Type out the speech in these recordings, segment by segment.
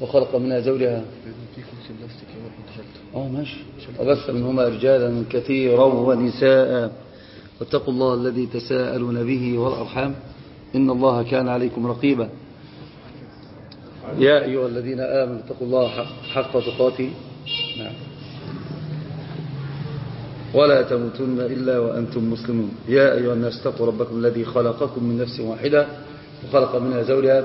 وخلق منها زوجها. آه ماشي. وبث منهما رجالا كثيرا ونساء. واتقوا الله الذي تساءلون به والأرحام. إن الله كان عليكم رقيبا. يا أيها الذين آمنوا اتقوا الله حق تقاته. نعم. ولا تموتن إلا وأنتم مسلمون. يا أيها الناس اتقوا ربكم الذي خلقكم من نفس واحدة وخلق منها زوجها.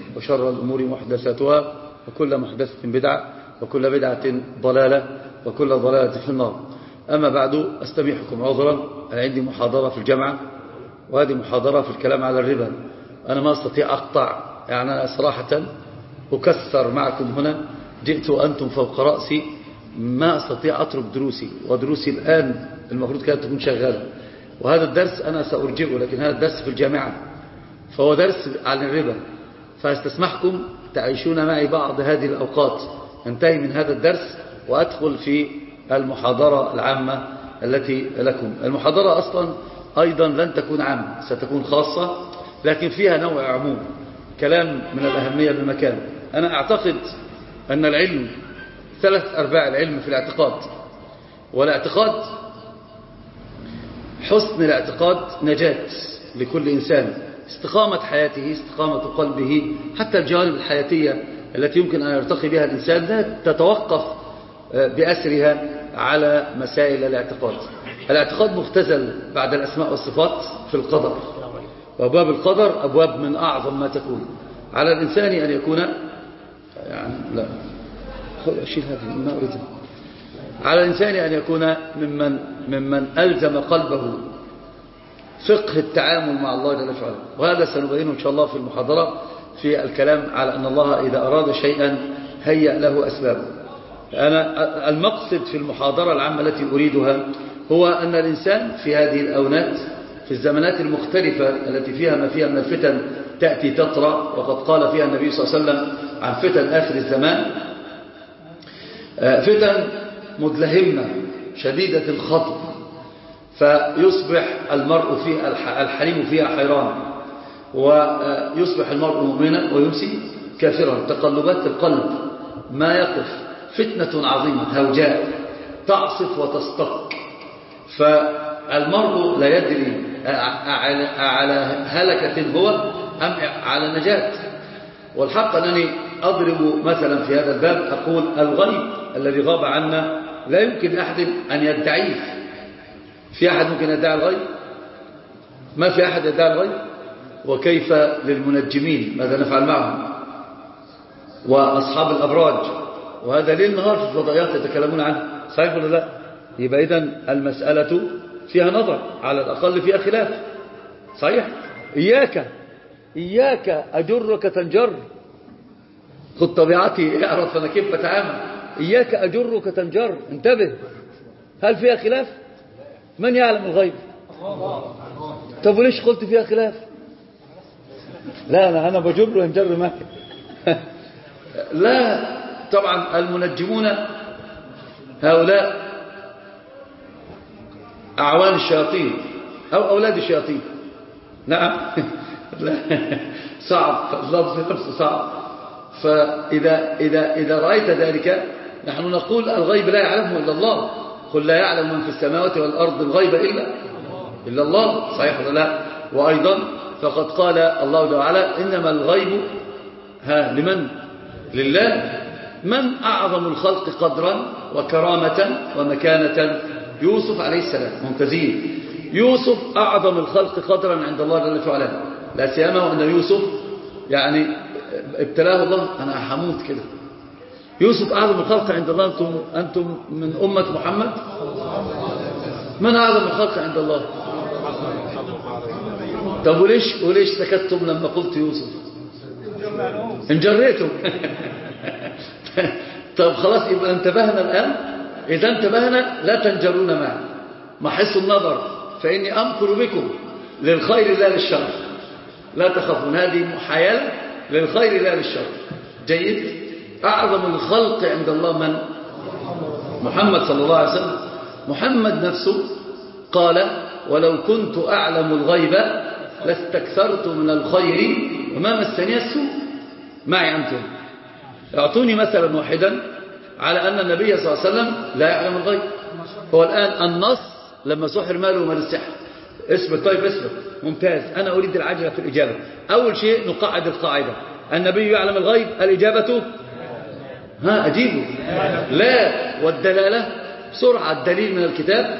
وشر الأمور محدثاتها وكل محدثة بدعة وكل بدعة ضلالة وكل ضلالة في النار. أما بعد أستميحكم عذرا. أنا عندي محاضرة في الجامعة وهذه محاضرة في الكلام على الربا. أنا ما أستطيع أقطع يعني أنا صراحة أكثر معكم هنا. جئت وأنتم فوق رأسي. ما أستطيع أترك دروسي ودروسي الآن المفروض كانت تكون شغالة. وهذا الدرس أنا سأرجئه لكن هذا الدرس في الجامعة. فهو درس عن الربا. فاستسمحكم تعيشون معي بعض هذه الأوقات. انتهي من هذا الدرس وأدخل في المحاضرة العامة التي لكم. المحاضرة أصلا أيضا لن تكون عامة ستكون خاصة لكن فيها نوع عموم كلام من الأهمية بمكان. أنا أعتقد أن العلم ثلاث أرباع العلم في الاعتقاد. والاعتقاد حسن الاعتقاد نجاة لكل إنسان. استقامة حياته استقامة قلبه حتى الجوانب الحياتية التي يمكن أن يرتقي بها الإنسان لا تتوقف بأسرها على مسائل الاعتقاد. الاعتقاد مختزل بعد الأسماء والصفات في القدر. وأبواب القدر أبواب من أعظم ما تكون. على الإنسان أن يكون يعني لا. أشيل هذه ما أريدها على الإنسان أن يكون ممن, ممن ألزم قلبه. فقه التعامل مع الله جل وعلا. وهذا سنبينه إن شاء الله في المحاضرة في الكلام على أن الله إذا أراد شيئا هيأ له أسبابه. أنا المقصد في المحاضرة العامة التي أريدها هو أن الإنسان في هذه الأونات في الزمانات المختلفة التي فيها ما فيها من الفتن تأتي تطرى وقد قال فيها النبي صلى الله عليه وسلم عن فتن آخر الزمان فتن مدلهمة شديدة الخطر فيصبح المرء فيها الحليم فيها حيران ويصبح المرء مؤمنا ويمسي كافرا. تقلبات القلب ما يقف فتنة عظيمة هوجاء تعصف وتستق فالمرء لا يدري على هلكة هو أم على نجاة. والحق أنني أضرب مثلا في هذا الباب أقول الغيب الذي غاب عنا لا يمكن أحد أن يدعيه. في أحد ممكن يدعي الغيب؟ ما في أحد يدعي الغيب؟ وكيف للمنجمين؟ ماذا نفعل معهم؟ وأصحاب الأبراج وهذا ليل نهار في الفضائيات يتكلمون عنه صحيح ولا لا؟ يبقى إذن المسألة فيها نظر على الأقل فيها خلاف. صحيح؟ إياك إياك أجرك تنجر. خذ طبيعتي اعرف أنا كيف بتعامل. إياك أجرك تنجر. انتبه. هل فيها خلاف؟ من يعلم الغيب؟ طب وليش قلت فيها خلاف؟ لا أنا, أنا بجر وانجر معك لا طبعا المنجمون هؤلاء أعوان الشياطين أو أولاد الشياطين. نعم. لا صعب. اللفظ نفسه صعب. فإذا إذا إذا رأيت ذلك نحن نقول الغيب لا يعلمه إلا الله. قل لا يعلم من في السماوات والأرض الغيب إلا إلا الله. صحيح ولا لا؟ وأيضا فقد قال الله تعالى إنما الغيب ها لمن؟ لله. من أعظم الخلق قدرا وكرامة ومكانة؟ يوسف عليه السلام ممتازين. يوسف أعظم الخلق قدرا عند الله جل وعلا. لا سيما وأن يوسف يعني ابتلاه الله أنا حموت كده. يوسف أعظم الخلق عند الله أنتم, أنتم من أمة محمد؟ من أعظم الخلق عند الله؟ طب وليش, وليش سكتتم لما قلت يوسف؟ انجريتم. طب خلاص يبقى انتبهنا الآن. إذا انتبهنا لا تنجرون معي. ما حس النظر فإني أمكر بكم للخير لا للشر. لا تخافون هذه محايلة للخير لا للشر. جيد؟ أعظم الخلق عند الله من؟ محمد صلى الله عليه وسلم. محمد نفسه قال ولو كنت أعلم الغيب لاستكثرت من الخير وما مسني السوء. معي أنتم أعطوني مثلا واحدا على أن النبي صلى الله عليه وسلم لا يعلم الغيب. هو الآن النص لما سحر ماله ومال السحر. اسمك طيب اسمك ممتاز. أنا أريد العجلة في الإجابة. أول شيء نقعد القاعدة النبي يعلم الغيب. الإجابة ها أجيبه. لا والدلالة سرعة الدليل من الكتاب.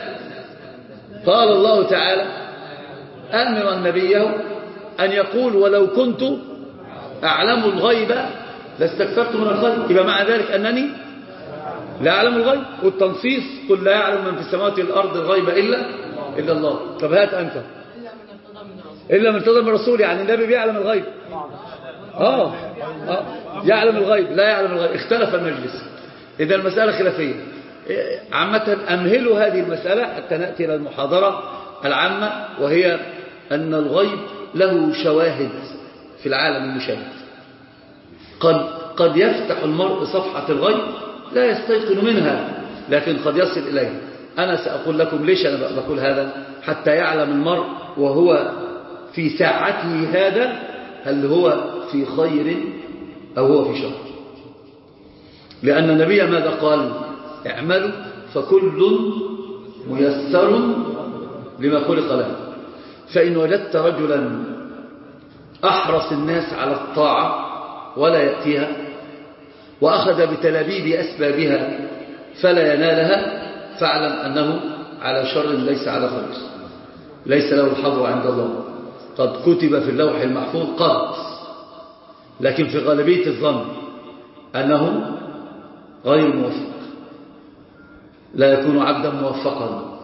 قال الله تعالى أمر النبي أن يقول ولو كنت أعلم الغيب لاستكثرت من الخير يبقى مع ذلك أنني لا أعلم الغيب؟ والتنصيص قل لا يعلم من في السماوات والأرض الغيب إلا إلا الله طب هات أنت. إلا من ارتضى من الرسول يعني النبي بيعلم الغيب. آه. آه. يعلم الغيب لا يعلم الغيب. اختلف المجلس. إذا المسألة خلافية. عامة أمهلوا هذه المسألة حتى نأتي إلى المحاضرة العامة وهي أن الغيب له شواهد في العالم المشاهد. قد, قد يفتح المرء صفحة الغيب لا يستيقن منها لكن قد يصل إليه أنا سأقول لكم ليش أنا بقول هذا؟ حتى يعلم المرء وهو في ساعته هذا هل هو في خير أو هو في شر. لأن النبي ماذا قال؟ اعملوا فكل ميسر لما خلق له. فإن وجدت رجلا أحرص الناس على الطاعة ولا يأتيها وأخذ بتلابيب أسبابها فلا ينالها فاعلم أنه على شر ليس على خير ليس له الحظ عند الله. قد كتب في اللوح المحفوظ قد لكن في غالبية الظن أنه غير موفق. لا يكون عبدا موفقا.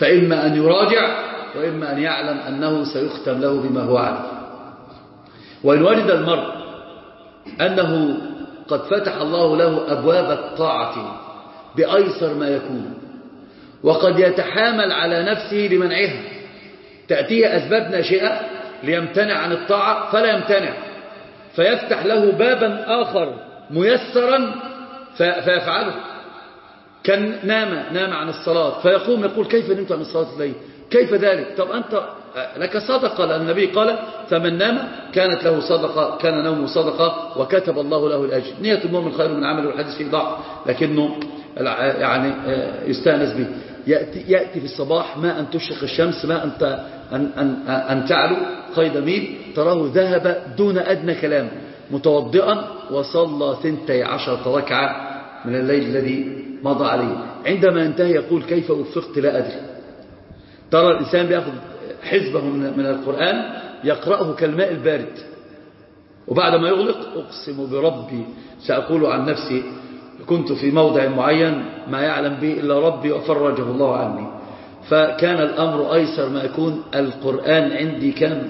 فإما أن يراجع وإما أن يعلم أنه سيختم له بما هو عارف وإن وجد المرء أنه قد فتح الله له أبواب الطاعة بأيسر ما يكون وقد يتحامل على نفسه لمنعها تأتيه أسباب ناشئة ليمتنع عن الطاعة فلا يمتنع. فيفتح له بابا آخر ميسرا فيفعله. كان نام نام عن الصلاة فيقوم يقول كيف نمت عن الصلاة الليل؟ كيف ذلك؟ طب أنت لك صدقة؟ لأن النبي قال فمن نام كانت له صدقة كان نومه صدقة وكتب الله له الأجر. نية المؤمن خير من عمل والحديث فيه ضعف لكنه يعني يستأنس به. يأتي, يأتي في الصباح ما أن تشرق الشمس ما أن, أن, أن, أن تعلو قيد ميل تراه ذهب دون أدنى كلام متوضئا وصلى ثنتي عشرة ركعة من الليل الذي مضى عليه. عندما ينتهي يقول كيف وفقت لا أدري. ترى الإنسان بيأخذ حزبه من القرآن يقرأه كالماء البارد. وبعد ما يغلق أقسم بربي سأقول عن نفسي كنت في موضع معين ما يعلم به إلا ربي وفرجه الله عني. فكان الأمر أيسر ما يكون القرآن عندي كان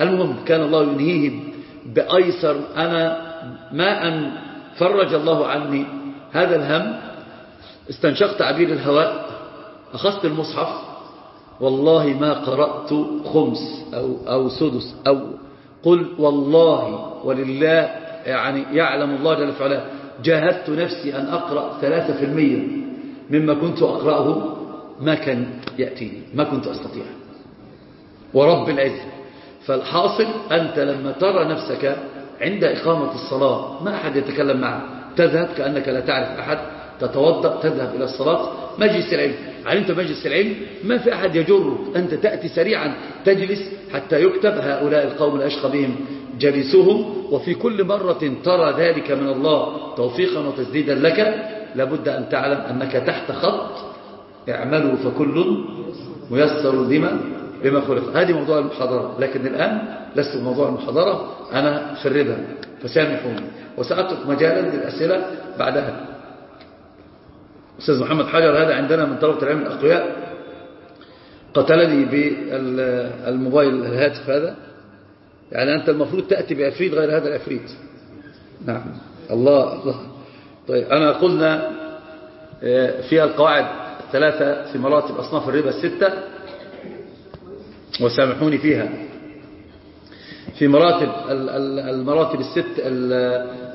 المهم كان الله ينهيه بأيسر. أنا ما أن فرج الله عني هذا الهم. استنشقت عبير الهواء أخذت المصحف. والله ما قرأت خمس أو, أو سدس أو. قل والله ولله يعني يعلم الله جل وعلا. جاهدت نفسي أن أقرأ ثلاثة في المية مما كنت أقرأه. ما كان يأتيني ما كنت أستطيع. ورب العزة. فالحاصل أنت لما ترى نفسك عند إقامة الصلاة ما أحد يتكلم معك. تذهب كأنك لا تعرف أحد. تتوضأ تذهب إلى الصلاة. مجلس العلم. علمت مجلس العلم؟ ما في أحد يجرك أنت تأتي سريعا. تجلس حتى يكتب هؤلاء القوم الأشقى بهم جلسهم وفي كل مرة ترى ذلك من الله توفيقا وتسديدا لك لابد أن تعلم أنك تحت خط. اعملوا فكل ميسر لما بما خلق. هذه موضوع المحاضرة. لكن الآن لست موضوع المحاضرة أنا في الربا فسامحوني. وسأترك مجالا للأسئلة بعدها. أستاذ محمد حجر هذا عندنا من طلبة العلم الأقوياء. قتلني بالموبايل الهاتف هذا. يعني أنت المفروض تأتي بعفريت غير هذا العفريت نعم. الله الله. طيب أنا قلنا آه، في القواعد الثلاثة في مراتب أصناف الربا الستة. وسامحوني فيها. في مراتب المراتب الست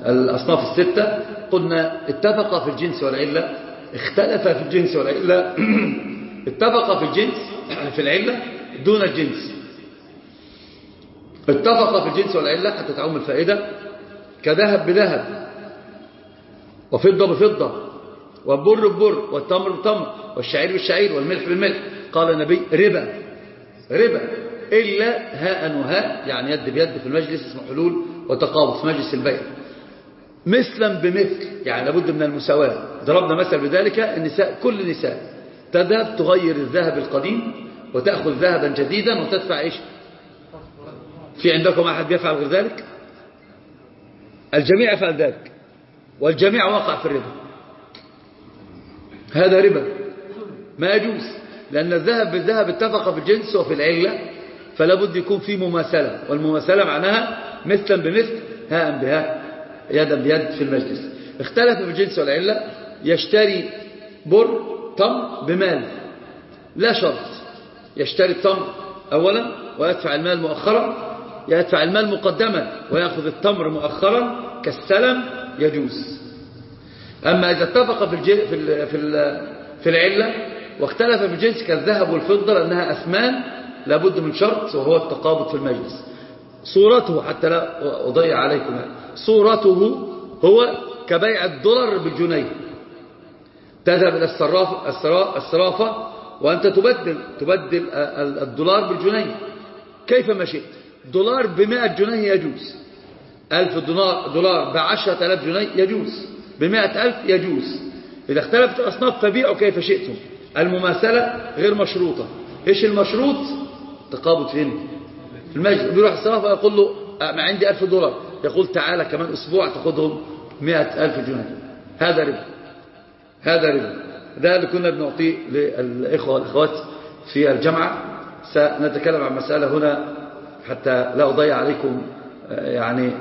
الأصناف الستة قلنا اتفق في الجنس والعلة اختلف في الجنس والعلة اتفق في الجنس في العلة دون الجنس. اتفق في الجنس والعلة حتى تعوم الفائدة كذهب بذهب وفضة بفضة والبر ببر والتمر بتمر والشعير بالشعير والملح بالملح. قال النبي ربا. ربا إلا هاء وهاء يعني يد بيد في المجلس اسمه حلول وتقابض في مجلس البيع. مثلا بمثل يعني لابد من المساواة. ضربنا مثل بذلك النساء كل نساء. تذهب تغير الذهب القديم وتأخذ ذهبا جديدا وتدفع إيش؟ في عندكم أحد يفعل غير ذلك؟ الجميع يفعل ذلك. والجميع وقع في الربا. هذا ربا. ما يجوز. لأن الذهب بالذهب اتفق في الجنس وفي العلة فلا بد يكون في مماثلة والمماثلة معناها مثلا بمثل هاء بهاء يدا بيد في المجلس. اختلف في الجنس والعلة يشتري بر تمر بمال. لا شرط. يشتري التمر أولا ويدفع المال مؤخرا يدفع المال مقدما ويأخذ التمر مؤخرا كالسلم يجوز. أما إذا اتفق في في في العلة واختلف في الجنس كالذهب والفضة لأنها أثمان لابد من شرط وهو التقابض في المجلس. صورته حتى لا أضيع عليكم. صورته هو كبيع الدولار بالجنيه. تذهب إلى الصرافة, الصرافة وأنت تبدل تبدل الدولار بالجنيه. كيف ما شئت دولار بمائة جنيه يجوز. ألف دولار, دولار بعشرة ألاف جنيه يجوز. بمائة ألف يجوز. إذا اختلفت الأصناف فبيعوا كيف شئتم. المماثلة غير مشروطة. إيش المشروط؟ تقابض فين؟ في المجلس. بيروح الصرافة يقول له آه، ما عندي ألف دولار. يقول تعالى كمان أسبوع تأخذهم مئة ألف جنيه. هذا ربا هذا ربا ده اللي كنا بنعطيه للإخوة والإخوات في الجامعة. سنتكلم عن مسألة هنا حتى لا أضيع عليكم آه، يعني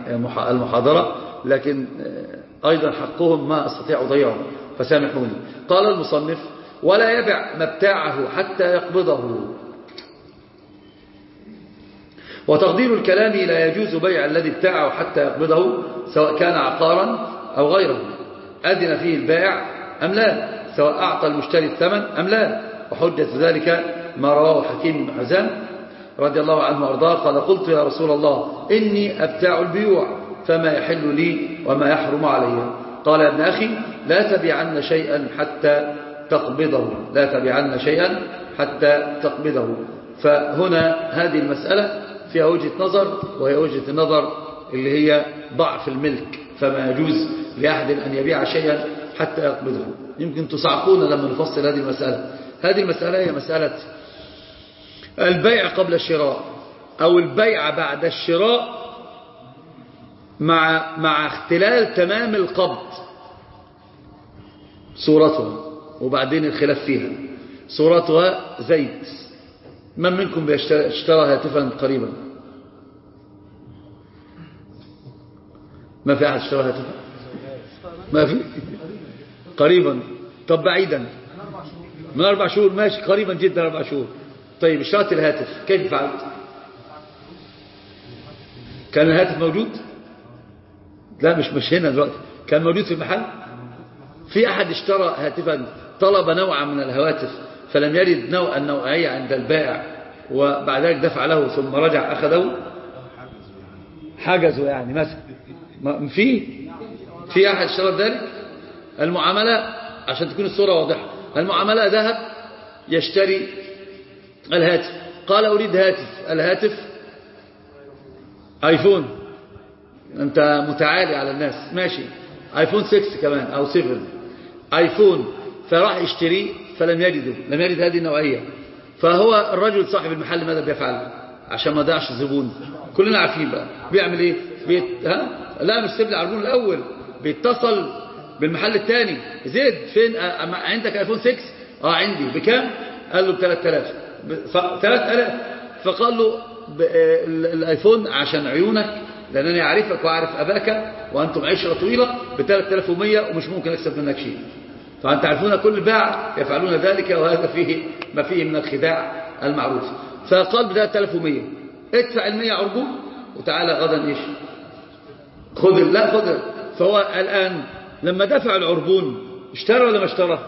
المحاضرة. لكن آه، أيضا حقهم ما أستطيع أضيعه فسامحوني قال المصنف ولا يبع مبتاعه حتى يقبضه. وتقدير الكلام لا يجوز بيع الذي ابتاعه حتى يقبضه سواء كان عقارا أو غيره. أذن فيه البائع أم لا؟ سواء أعطى المشتري الثمن أم لا؟ وحجة ذلك ما رواه حكيم بن رضي الله عنه وأرضاه قال قلت يا رسول الله إني أبتاع البيوع فما يحل لي وما يحرم علي. قال ابن أخي لا تبيعن شيئا حتى تقبضه لا تبيعن شيئا حتى تقبضه. فهنا هذه المسألة فيها وجهة نظر وهي وجهة النظر اللي هي ضعف الملك فما يجوز لأحد أن يبيع شيئا حتى يقبضه. يمكن تصعقون لما نفصل هذه المسألة. هذه المسألة هي مسألة البيع قبل الشراء أو البيع بعد الشراء مع مع اختلال تمام القبض. صورتها وبعدين الخلاف فيها. صورتها زيت من منكم اشترى هاتفا قريبا؟ ما في أحد اشترى هاتفا ما في؟ قريبا. طب بعيدا. من أربع شهور. ماشي. قريبا جدا أربع شهور. طيب اشتريت الهاتف. كيف فعلت؟ كان الهاتف موجود؟ لا مش مش هنا دلوقتي. كان موجود في المحل؟ في أحد اشترى هاتفا؟ طلب نوعا من الهواتف فلم يرد نوع النوعية عند البائع وبعد ذلك دفع له ثم رجع أخذه. حجزه يعني مثلا. في في أحد اشترى ذلك؟ المعاملة عشان تكون الصورة واضحة المعاملة ذهب يشتري الهاتف. قال أريد هاتف. الهاتف آيفون. أنت متعالي على الناس. ماشي. آيفون 6 كمان أو 7 آيفون. فراح يشتريه فلم يجده لم يجد هذه النوعية. فهو الرجل صاحب المحل ماذا بيفعل؟ عشان ما ضيعش الزبون. كلنا عارفين بقى. بيعمل إيه؟ بيت... ها؟ لا مش سيب لي عربون الأول. بيتصل بالمحل الثاني زيد فين؟ أ... عندك ايفون 6 آه عندي. بكام؟ قال له ب 3000 ب... ف... 3000 فقال له ب... الآيفون عشان عيونك لأنني اعرفك واعرف أباك وأنتم عشرة طويلة ب 3100 ومش ممكن أكسب منك شيء. فأنت تعرفون كل باع يفعلون ذلك وهذا فيه ما فيه من الخداع المعروف. فقال بدأ 3100 ادفع المية عربون وتعالى غدا إيش؟ خذ لا خذ فهو الآن لما دفع العربون اشترى ولا ما اشترى؟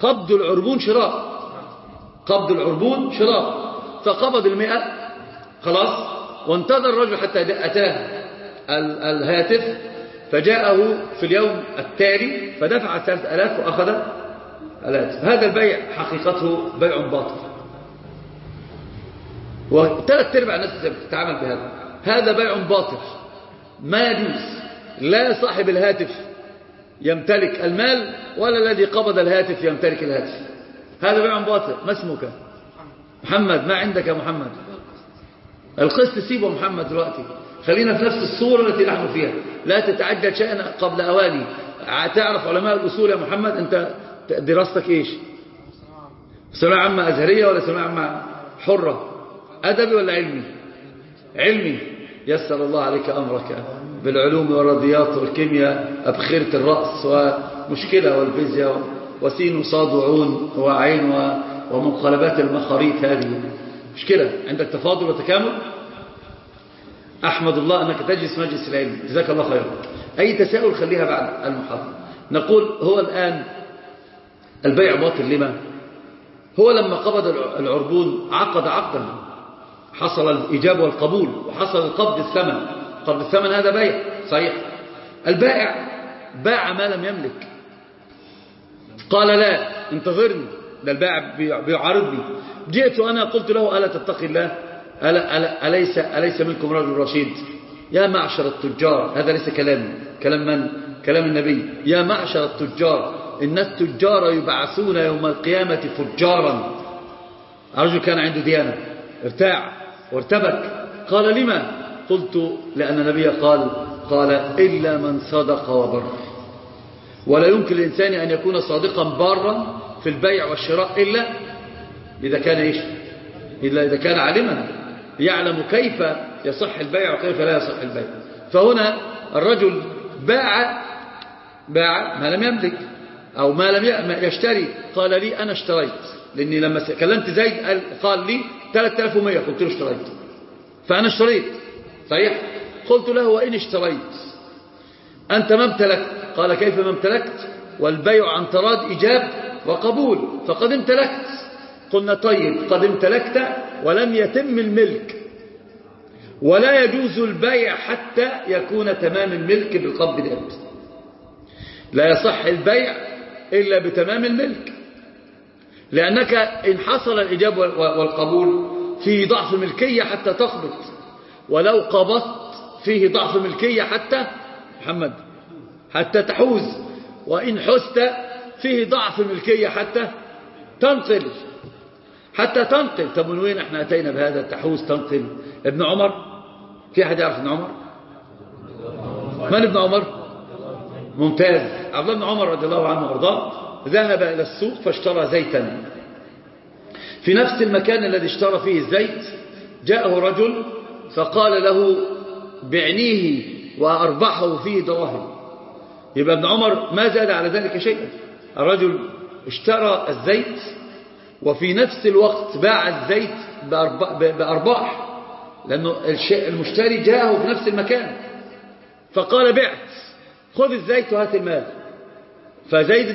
قبض العربون شراء. قبض العربون شراء. فقبض المئة خلاص وانتظر الرجل حتى أتاه الهاتف. فجاءه في اليوم التالي فدفع ثلاثة ألاف وأخذ الهاتف هذا البيع حقيقته بيع باطل. وثلاث أرباع الناس بتتعامل بهذا. هذا بيع باطل. ما يجوز. لا صاحب الهاتف يمتلك المال ولا الذي قبض الهاتف يمتلك الهاتف. هذا بيع باطل. ما اسمك؟ محمد. ما عندك يا محمد؟ القسط سيبه محمد دلوقتي. خلينا في نفس الصورة التي نحن فيها. لا تتعجل شيئا قبل أواني تعرف علماء الأصول يا محمد أنت دراستك إيش؟ ثانوية عامة أزهرية ولا ثانوية عامة حرة؟ أدبي ولا علمي؟ علمي. يسر الله عليك أمرك بالعلوم والرياضيات والكيمياء أبخرة الرأس ومشكلة والفيزياء وسين وصاد وعون وعين ومنقلبات المخاريط هذه. مشكلة. عندك تفاضل وتكامل؟ أحمد الله أنك تجلس مجلس العلم جزاك الله خيرا أي تساؤل خليها بعد المحاضرة. نقول هو الآن البيع باطل لما؟ هو لما قبض العربون عقد عقدا. حصل الإجابة والقبول وحصل القبض الثمن. قبض الثمن هذا بيع. صحيح. البائع باع ما لم يملك. قال لا انتظرني. ده البائع بيعارضني. جئت أنا قلت له ألا تتقي الله؟ ألا ألا أليس, أليس منكم رجل رشيد؟ يا معشر التجار هذا ليس كلامي كلام من؟ كلام النبي. يا معشر التجار إن التجار يبعثون يوم القيامة فجارا. الرجل كان عنده ديانة. ارتاع. وارتبك. قال لما؟ قلت لأن النبي قال قال إلا من صدق وبر. ولا يمكن للإنسان أن يكون صادقا بارا في البيع والشراء إلا إذا كان إيش؟ إلا إذا كان عالما. يعلم كيف يصح البيع وكيف لا يصح البيع. فهنا الرجل باع باع ما لم يملك أو ما لم يشتري. قال لي أنا اشتريت. لأني لما كلمت زيد قال لي 3100 قلت له اشتريت. فأنا اشتريت. صحيح؟ قلت له وإن اشتريت. أنت ما امتلكت. قال كيف ما امتلكت؟ والبيع عن تراد إجاب وقبول. فقد امتلكت. قلنا طيب قد امتلكت ولم يتم الملك. ولا يجوز البيع حتى يكون تمام الملك بالقبض اليد لا يصح البيع إلا بتمام الملك. لأنك إن حصل الإجاب والقبول فيه ضعف ملكية حتى تقبض. ولو قبضت فيه ضعف ملكية حتى محمد حتى تحوز. وإن حست فيه ضعف ملكية حتى تنقل. حتى تنقل. طب من وين إحنا أتينا بهذا تحوز تنقل؟ ابن عمر؟ في أحد يعرف ابن عمر؟ من ابن عمر؟ ممتاز. عبد الله بن عمر رضي الله عنه وأرضاه ذهب إلى السوق فاشترى زيتا. في نفس المكان الذي اشترى فيه الزيت جاءه رجل فقال له بعنيه وأربحه فيه دراهم. يبقى ابن عمر ما زاد على ذلك شيئا. الرجل اشترى الزيت وفي نفس الوقت باع الزيت بأرباح لأنه المشتري جاءه في نفس المكان. فقال بعت خذ الزيت وهات المال. فزيد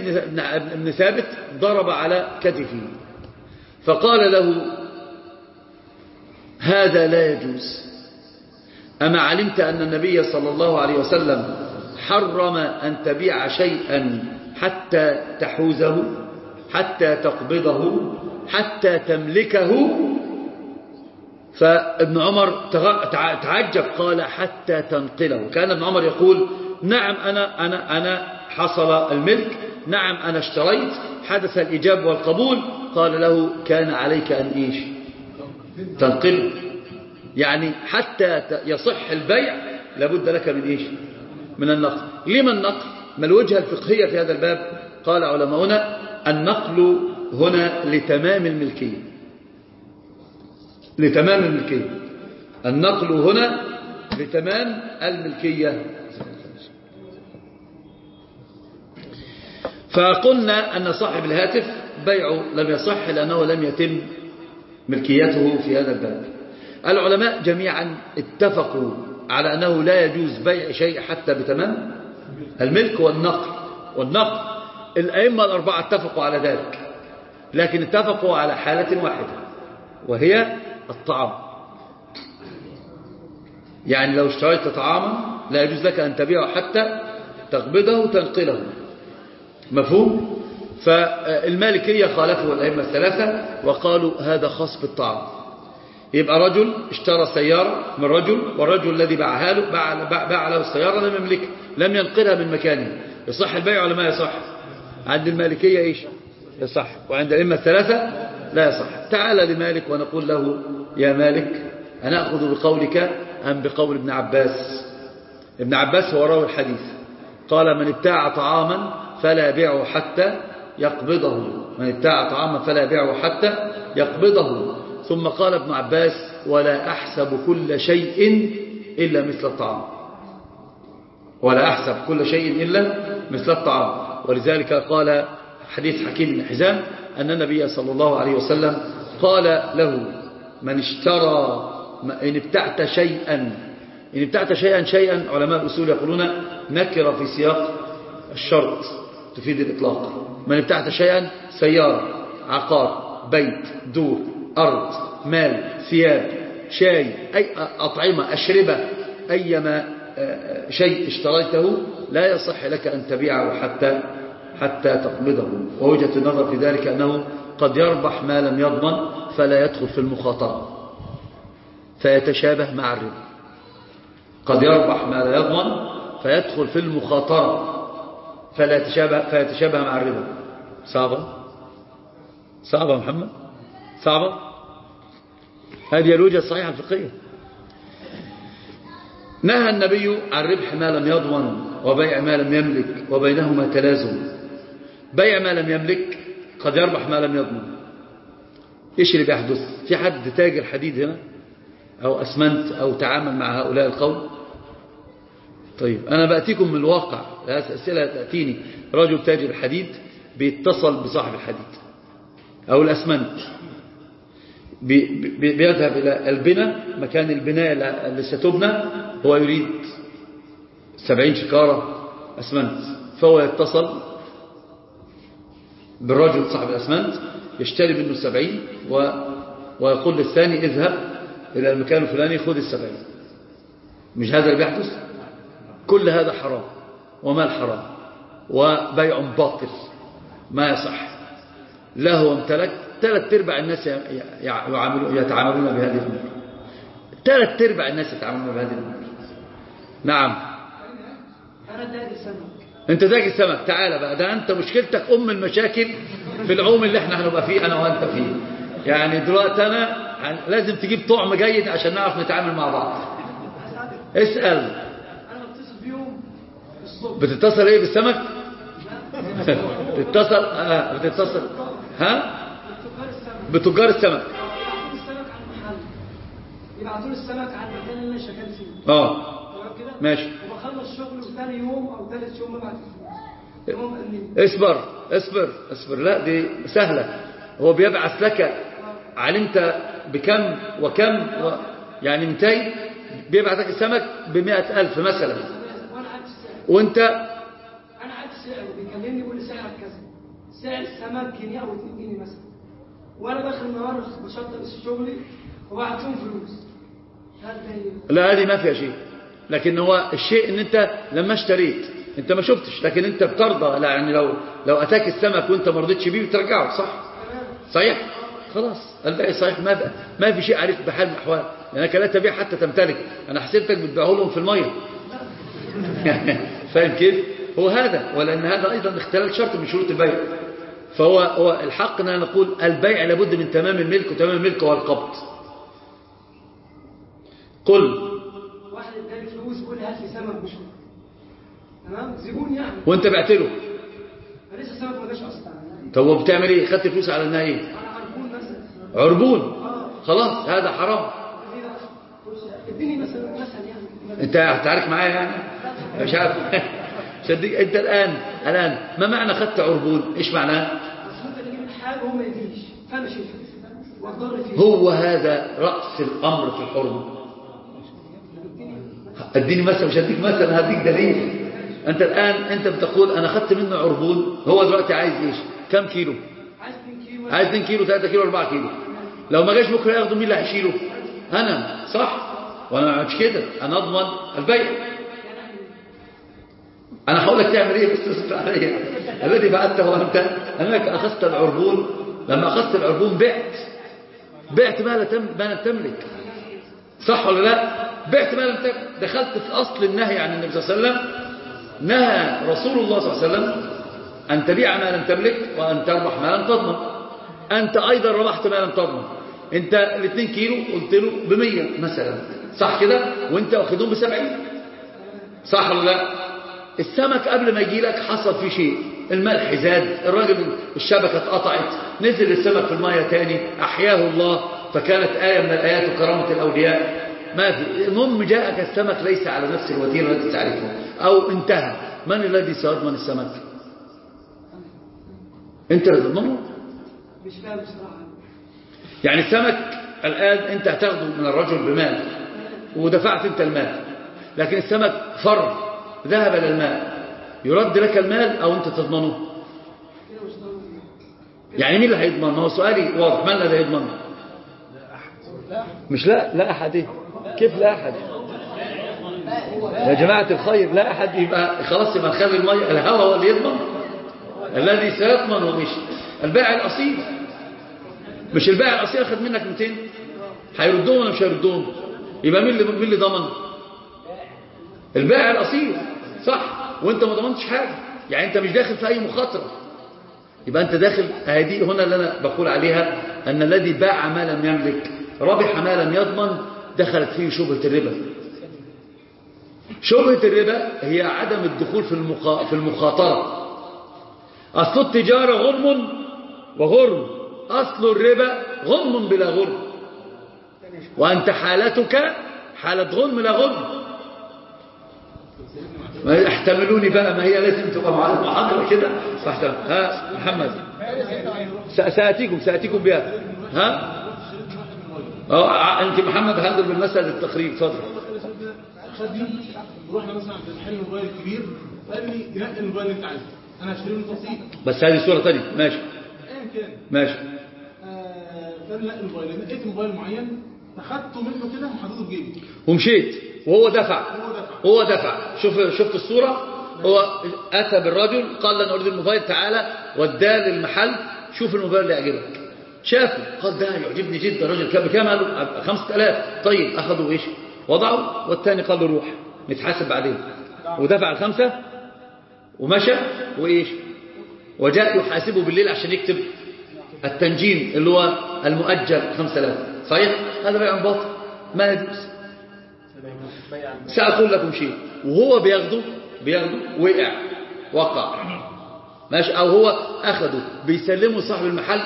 بن ثابت ضرب على كتفه. فقال له هذا لا يجوز. أما علمت أن النبي صلى الله عليه وسلم حرم أن تبيع شيئا حتى تحوزه؟ حتى تقبضه حتى تملكه. فابن عمر تعجب قال حتى تنقله. كان ابن عمر يقول نعم أنا, أنا, أنا حصل الملك نعم أنا اشتريت حدث الإجاب والقبول. قال له كان عليك أن إيش؟ تنقل يعني حتى يصح البيع لابد لك من إيش؟ من النقل. لما النقل؟ ما الوجهة الفقهية في هذا الباب؟ قال علماؤنا النقل هنا لتمام الملكية. لتمام الملكية. النقل هنا لتمام الملكية. فقلنا أن صاحب الهاتف بيعه لم يصح لأنه لم يتم ملكيته في هذا الباب العلماء جميعا اتفقوا على أنه لا يجوز بيع شيء حتى بتمام الملك والنقل. والنقل الأئمة الأربعة اتفقوا على ذلك لكن اتفقوا على حالة واحدة وهي الطعام. يعني لو اشتريت طعاما لا يجوز لك أن تبيعه حتى تقبضه وتنقله. مفهوم؟ فالمالكية خالفوا الأئمة الثلاثة وقالوا هذا خاص بالطعام. يبقى رجل اشترى سيارة من رجل والرجل الذي باعها له باع, له السيارة لم يملكها لم ينقلها من مكانه. يصح البيع ولا ما يصح؟ عند المالكية إيش؟ يصح. وعند الأئمة الثلاثة لا يصح. تعال لمالك ونقول له يا مالك أنأخذ بقولك أم بقول ابن عباس؟ ابن عباس هو راوي الحديث. قال من ابتاع طعاما فلا يبيعه حتى يقبضه. من ابتاع طعاما فلا يبيعه حتى يقبضه. ثم قال ابن عباس ولا أحسب كل شيء إلا مثل الطعام. ولا أحسب كل شيء إلا مثل الطعام. ولذلك قال حديث حكيم بن حزام أن النبي صلى الله عليه وسلم قال له من اشترى إن ابتعت شيئا إن ابتعت شيئا شيئا علماء الأصول يقولون نكر في سياق الشرط تفيد الإطلاق. من ابتعت شيئا سيارة عقار بيت دور أرض مال ثياب شاي أي أطعمة أشربة أيما شيء اشتريته لا يصح لك أن تبيعه حتى حتى تقبضه. ووجهة النظر في ذلك أنه قد يربح ما لم يضمن فلا يدخل في المخاطرة فيتشابه مع الربا. قد يربح ما لا يضمن فيدخل في المخاطرة فلا يتشابه, فيتشابه مع الربا. صعبة؟ صعبة محمد؟ صعبة؟ هذه الوجهة الصحيحة الفقهية. نهى النبي عن ربح ما لم يضمن وبيع ما لم يملك وبينهما تلازم. بيع ما لم يملك قد يربح ما لم يضمن. إيش اللي بيحدث في حد تاجر حديد هنا؟ أو أسمنت أو تعامل مع هؤلاء القوم؟ طيب أنا بأتيكم من الواقع اسئله تأتيني. رجل تاجر حديد بيتصل بصاحب الحديد. أو الأسمنت. بيذهب إلى البناء مكان البناء اللي ستبنى هو يريد سبعين شكارة أسمنت. فهو يتصل بالرجل صاحب الأسمنت يشتري منه السبعين و... ويقول للثاني اذهب إلى المكان الفلاني خذ السبعين. مش هذا اللي بيحدث؟ كل هذا حرام ومال حرام وبيع باطل ما يصح. له وامتلك ثلاث أرباع الناس يعاملون يتعاملون بهذه الأمور. ثلاث أرباع الناس يتعاملون بهذه الأمور. نعم. أنا تاجر سمك أنت تاجر سمك تعالى بقى. ده أنت مشكلتك أم المشاكل في العوم اللي إحنا هنبقى فيه أنا وأنت فيه. يعني دلوقتي أنا لازم تجيب طعم جيد عشان نعرف نتعامل مع بعض. اسأل. أنا بتصل بيهم بتتصل إيه بالسمك؟ بتتصل آه بتتصل. ها؟ السمك بتجار السمك. يبعتوا لي السمك على على المكان اللي أنا شغال فيه. آه. كده؟ ماشي. وبخلص شغلي وثاني يوم أو ثالث يوم ببعت اصبر اصبر اصبر. لا دي سهلة. هو بيبعث لك علمت بكم وكم و... يعني منتهي بيبعث لك السمك بمئة ألف مثلا. وأنت؟ أنا عارف السعر بيكلمني يقول لي سعرك كذا. سعر السمك جنيه أو 2 جنيه مثلا. وأنا داخل النهار بشطب شغلي وبعت لهم فلوس لا هذه ما فيها شيء. لكن هو الشيء إن أنت لما اشتريت أنت ما شفتش. لكن أنت بترضى. لا يعني لو لو أتاك السمك وأنت ما رضيتش بيه بترجعه صح؟ صحيح؟ خلاص. الباقي صحيح. ما بقى ما في شيء عليك بحال من الأحوال. لأنك لا تبيع حتى تمتلك. أنا حسبتك بتبيعه لهم في المية. فاهم كيف؟ هو هذا. ولأن هذا أيضا اختلال شرط من شروط البيع. فهو هو الحق أن نقول البيع لابد من تمام الملك وتمام الملك هو القبض. قل. واحد اداني فلوس لي هات لي سمك بشوف تمام؟ زبون يعني. وانت بعت له. فلسه السمك ما جاش أصلا طب وبتعمل إيه؟ خدت فلوس على إنها إيه؟ عربون مثلا. عربون. خلاص هذا حرام. اديني مثلا مثلا يعني. أنت هتعارك معايا يعني؟ مش عارف. صدق أنت الآن الآن ما معنى خدت عربون؟ إيش معناه؟ ما فانا هو هذا رأس الأمر في الحرمة. أديني مثلا مش هديك مثلا هديك دليل. أنت الآن أنت بتقول أنا خدت منه عربون هو دلوقتي عايز إيش؟ كم كيلو؟ عايز 2 كيلو. عايز 2 كيلو 3 كيلو 4 كيلو. لو ما جاش بكرة ياخده مين اللي هيشيله أنا صح؟ وأنا مش كده. أنا أضمن البيع. أنا هقول لك تعمل إيه بس تصبر عليا. الذي فعلته أنت. أنك أخذت العربون لما أخذت العربون بعت. بعت ما لم تملك. صح ولا لا؟ بعت ما لم تملك دخلت في أصل النهي عن النبي صلى الله عليه وسلم. نهى رسول الله صلى الله عليه وسلم أن تبيع ما لم تملك وأن تربح ما لم تضمن. أنت أيضا ربحت ما لم تضمن. أنت الاثنين كيلو قلت له ب 100 مثلا. صح كده؟ وأنت واخدهم ب 70 صح ولا لا؟ السمك قبل ما يجي لك حصل فيه شيء. الملح زاد الراجل الشبكة اتقطعت نزل السمك في المية تاني أحياه الله فكانت آية من الآيات وكرامة الأولياء. ما في المهم جاءك السمك ليس على نفس الوتيرة التي تعرفه أو انتهى. من الذي سيضمن السمك؟ أنت اللي تضمنه مش فاهم بصراحة. يعني السمك الآن أنت هتاخده من الرجل بمال ودفعت أنت المال لكن السمك فر ذهب إلى الماء يرد لك المال أو أنت تضمنه. يعني مين اللي هيضمن ما هو سؤالي واضح. من الذي يضمن مش لا لا أحد. إيه كيف لا أحد؟ يا جماعة الخير لا أحد. يبقى خلاص يبقى نخلي المية الهوى هو اللي يضمن. الذي سيضمن هو مش. البائع الأصيل. مش البائع الأصيل أخذ منك 200 هيردهم ولا مش هيردهم يبقى مين اللي مين اللي ضمن؟ البائع الأصيل. صح. وانت ما ضمنتش حاجة. يعني انت مش داخل في أي مخاطرة. يبقى انت داخل هذه هنا اللي أنا بقول عليها أن الذي باع ما لم يملك ربح ما لم يضمن دخلت فيه شبهة الربا. شبهة الربا هي عدم الدخول في. في المخاطرة. أصل التجارة غرم وغرم. أصل الربا غرم بلا غرم. وأنت حالتك حالة غرم لا غرم يحتملوني بقى ما هي لازم تبقى معانا محاضرة كده. ها محمد سأتيكم سأتيكم بها ها آه انت محمد. هنزل بالمسألة التقريب اتفضل خدني رحنا مثلا عند محل موبايل كبير قال لي نقي الموبايل اللي انت عايزه أنا هشتري منه تقسيط بس هذه صورة تانية. ماشي. ايا كان ماشي. قال لي نقي الموبايل لقيت موبايل معين أخدته منه كده وحطيته في جيبي. ومشيت. وهو دفع. هو دفع. شوف شفت الصورة. هو أتى بالرجل قال لن أريد الموبايل تعالى وداه للمحل. شوف الموبايل اللي يعجبك. شافه قال ده يعجبني جدا. الراجل كان بكام؟ قالوا خمسة آلاف. طيب أخذوا إيش؟ وضعوا والثاني قال له روح نتحاسب بعدين. ودفع الخمسة ومشى وإيش؟ وجاء يحاسبه بالليل عشان يكتب التنجيم اللي هو المؤجل خمسة آلاف. صحيح؟ هذا بيع باطل ما يجوز. سأقول لكم شيء. وهو بياخده بياخده وقع وقع. ماشي أو هو أخده بيسلمه صاحب المحل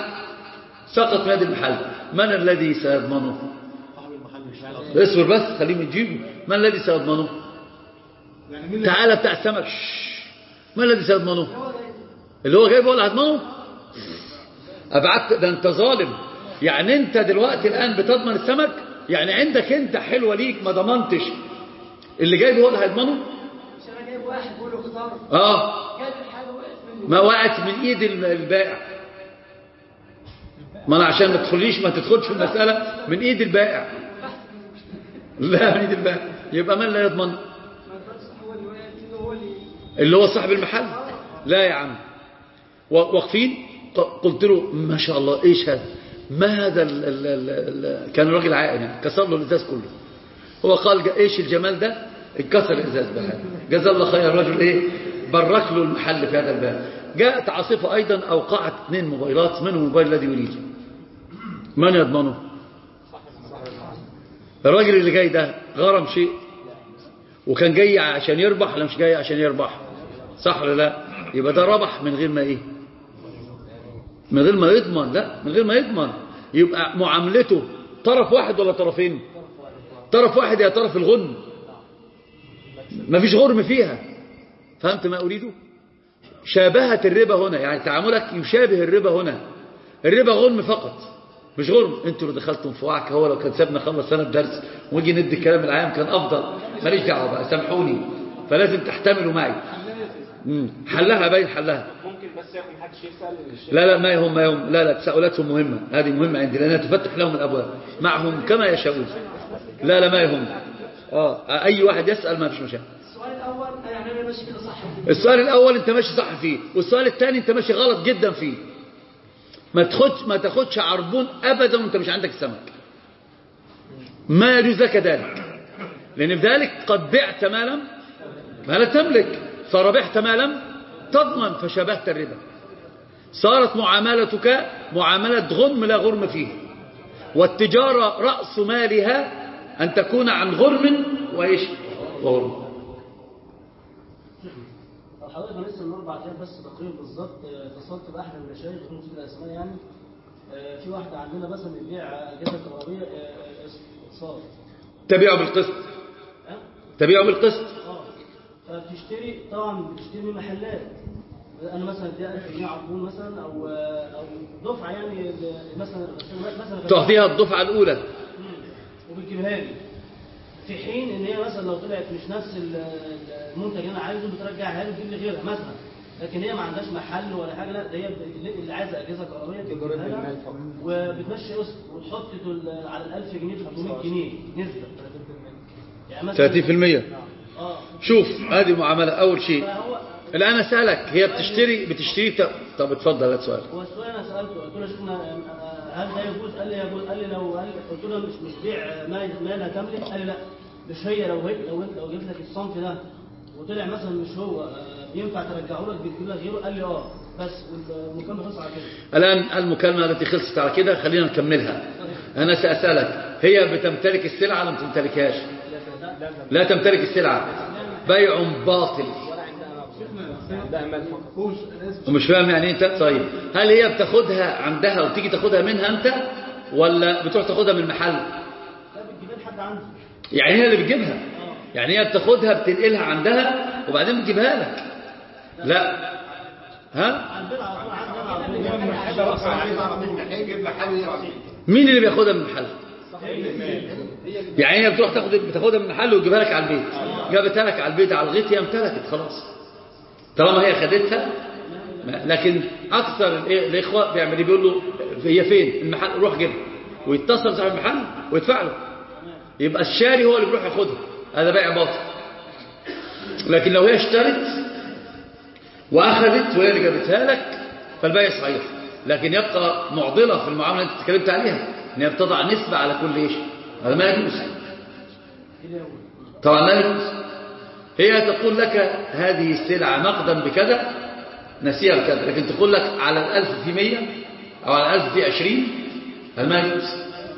سقط من هذا المحل. من الذي سيضمنه؟ اصبر بس خليهم يجيبوا من الذي سيضمنه؟ يعني تعالى بتاع السمك. من الذي سيضمنه؟ اللي هو جايبه ولا هضمنه أبعدت ده أنت ظالم. يعني أنت دلوقتي الآن بتضمن السمك؟ يعني عندك أنت حلوة ليك ما ضمنتش. اللي جايبه هو اللي هيضمنه؟ مش أنا جايب واحد بقول له اختار آه. جايب الحاجة وقعت مني ما وقعت من إيد البائع. ما أنا عشان ما تدخليش ما تدخلش في المسألة من إيد البائع. لا من إيد البائع. يبقى من لا يضمن اللي منه هو صاحب المحل. لا يا عم. واقفين؟ قلت له ما شاء الله إيش هذا؟ ما هذا ال ال ال ال كان راجل عاقل يعني كسر له الإزاز كله. هو قال إيش الجمال ده؟ اتكسر الازاز بقى جزا الله خير الرجل إيه؟ برك له المحل في هذا الباب. جاءت عاصفة أيضا أوقعت اثنين موبايلات منهم الموبايل الذي يريده. من يضمنه الراجل اللي جاي ده غرم شيء. وكان جاي عشان يربح ولا مش جاي عشان يربح؟ صح ولا لا؟ يبقى ده ربح من غير ما إيه؟ من غير ما يضمن. لا من غير ما يضمن. يبقى معاملته طرف واحد ولا طرفين؟ طرف واحد يا طرف الغنم. ما فيش غرم فيها. فهمت ما أريده؟ شابهت الربا هنا يعني تعاملك يشابه الربا هنا. الربا غرم فقط مش غرم. أنتوا اللي دخلتم في وعك هو لو كان سابنا خلص سنة درس ونجي ندي الكلام العام كان أفضل. ماليش دعوة بقى سامحوني. فلازم تحتملوا معي. حلها باين حلها. ممكن بس ياخد محدش يسأل. لا لا ما يهم ما يهم. لا لا تساؤلاتهم مهمة. هذه مهمة عندي لأنها تفتح لهم الأبواب. معهم كما يشاءون. لا لا ما يهم. آه. أي واحد يسأل ما فيش مشاكل. السؤال الأول يعني أنا ماشي كده صح السؤال الأول أنت ماشي صح فيه والسؤال الثاني أنت ماشي غلط جدا فيه. ما تاخدش ما تاخدش عربون أبدا وأنت مش عندك السمك. ما يجوز لك ذلك. لأن في ذلك قد بعت ما لم ما لا تملك. فربحت ما لم تضمن فشبهت الربا. صارت معاملتك معاملة غرم لا غرم فيه. والتجارة رأس مالها أن تكون عن غرم وإيش؟ وغرم. حضرتك أنا لسه من أربع أيام بس تقريبا بالظبط آه، اتصلت بأحد المشايخ بدون ذكر اسماء يعني. آه، في واحدة عندنا مثلا بتبيع أجهزة كهربائيه آه، آه، اقساط تبيعه بالقسط. ها؟ تبيعه بالقسط. آه. فبتشتري طبعا بتشتري من محلات. أنا مثلا اديها 1000 جنيه عربون مثلا أو أو دفعة يعني مثلا مثلا تعطيها الدفعة الأولى. لي في حين إن هي مثلا لو طلعت مش نفس ال- ال- المنتج اللي أنا عايزه بترجعها لي وتجيب لي غيرها مثلا. لكن هي ما عندهاش محل ولا حاجة لا ده هي اللي- عايزة أجهزة كهربائية بتجيبها لها وبتمشي قسط وتحط على ال 1000 جنيه 300 جنيه نسبة. يعني مثلا 30% آه. شوف هذه معاملة أول شيء. الآن أسألك هي بتشتري بتشتري؟ طب اتفضل هذا سؤال هو السؤال أنا سألته قلت له يا شيخنا آه، هل ده يجوز؟ قال لي يجوز. قال لي لو قال قلت له مش مش بيع ما ما لا تملك؟ قال لي لا. مش هي لو هي لو انت لو جبت لك الصنف ده وطلع مثلا مش هو آه، ينفع ترجعه لك بتجيب لك غيره؟ قال لي آه. بس والمكالمة خلص على كده. الآن المكالمة التي خلصت على كده خلينا نكملها. أنا سأسألك هي بتمتلك السلعة ولا ما تمتلكهاش لا تمتلك السلعة. بيع باطل ده مال فقط فوش أنا اسف ومش فاهم يعني انت طيب هل هي بتاخدها عندها وتيجي تاخدها منها أنت ولا بتروح تاخدها من المحل؟ لا بتجيبها لحد عنده. يعني هي اللي بتجيبها. يعني هي بتاخدها بتنقلها عندها وبعدين بتجيبها لك. لا. ها؟ مين اللي بياخدها من المحل؟ يعني هي بتروح تاخد بتاخدها من المحل وتجيبها لك على البيت. جابتها لك على البيت على الغيط هي امتلكت خلاص. طالما هي خدتها ما- لكن أكثر الإيه- الإخوة بيعمل إيه بيقول له هي فين؟ المحل؟ روح جيبها. ويتصل صاحب المحل ويدفع له. يبقى الشاري هو اللي بيروح ياخدها. هذا بيع باطل. لكن لو هي اشترت وأخذت وهي اللي جابتها لك فالبيع صحيح. لكن يبقى معضلة في المعاملة اللي أنت اتكلمت عليها إن هي بتضع نسبة على كل إيش؟ هذا ما يجوز. طبعا لا يجوز. هي تقول لك هذه السلعة نقدا بكذا نسيها بكذا لكن تقول لك على الألف في مية أو على الألف في عشرين يجوز؟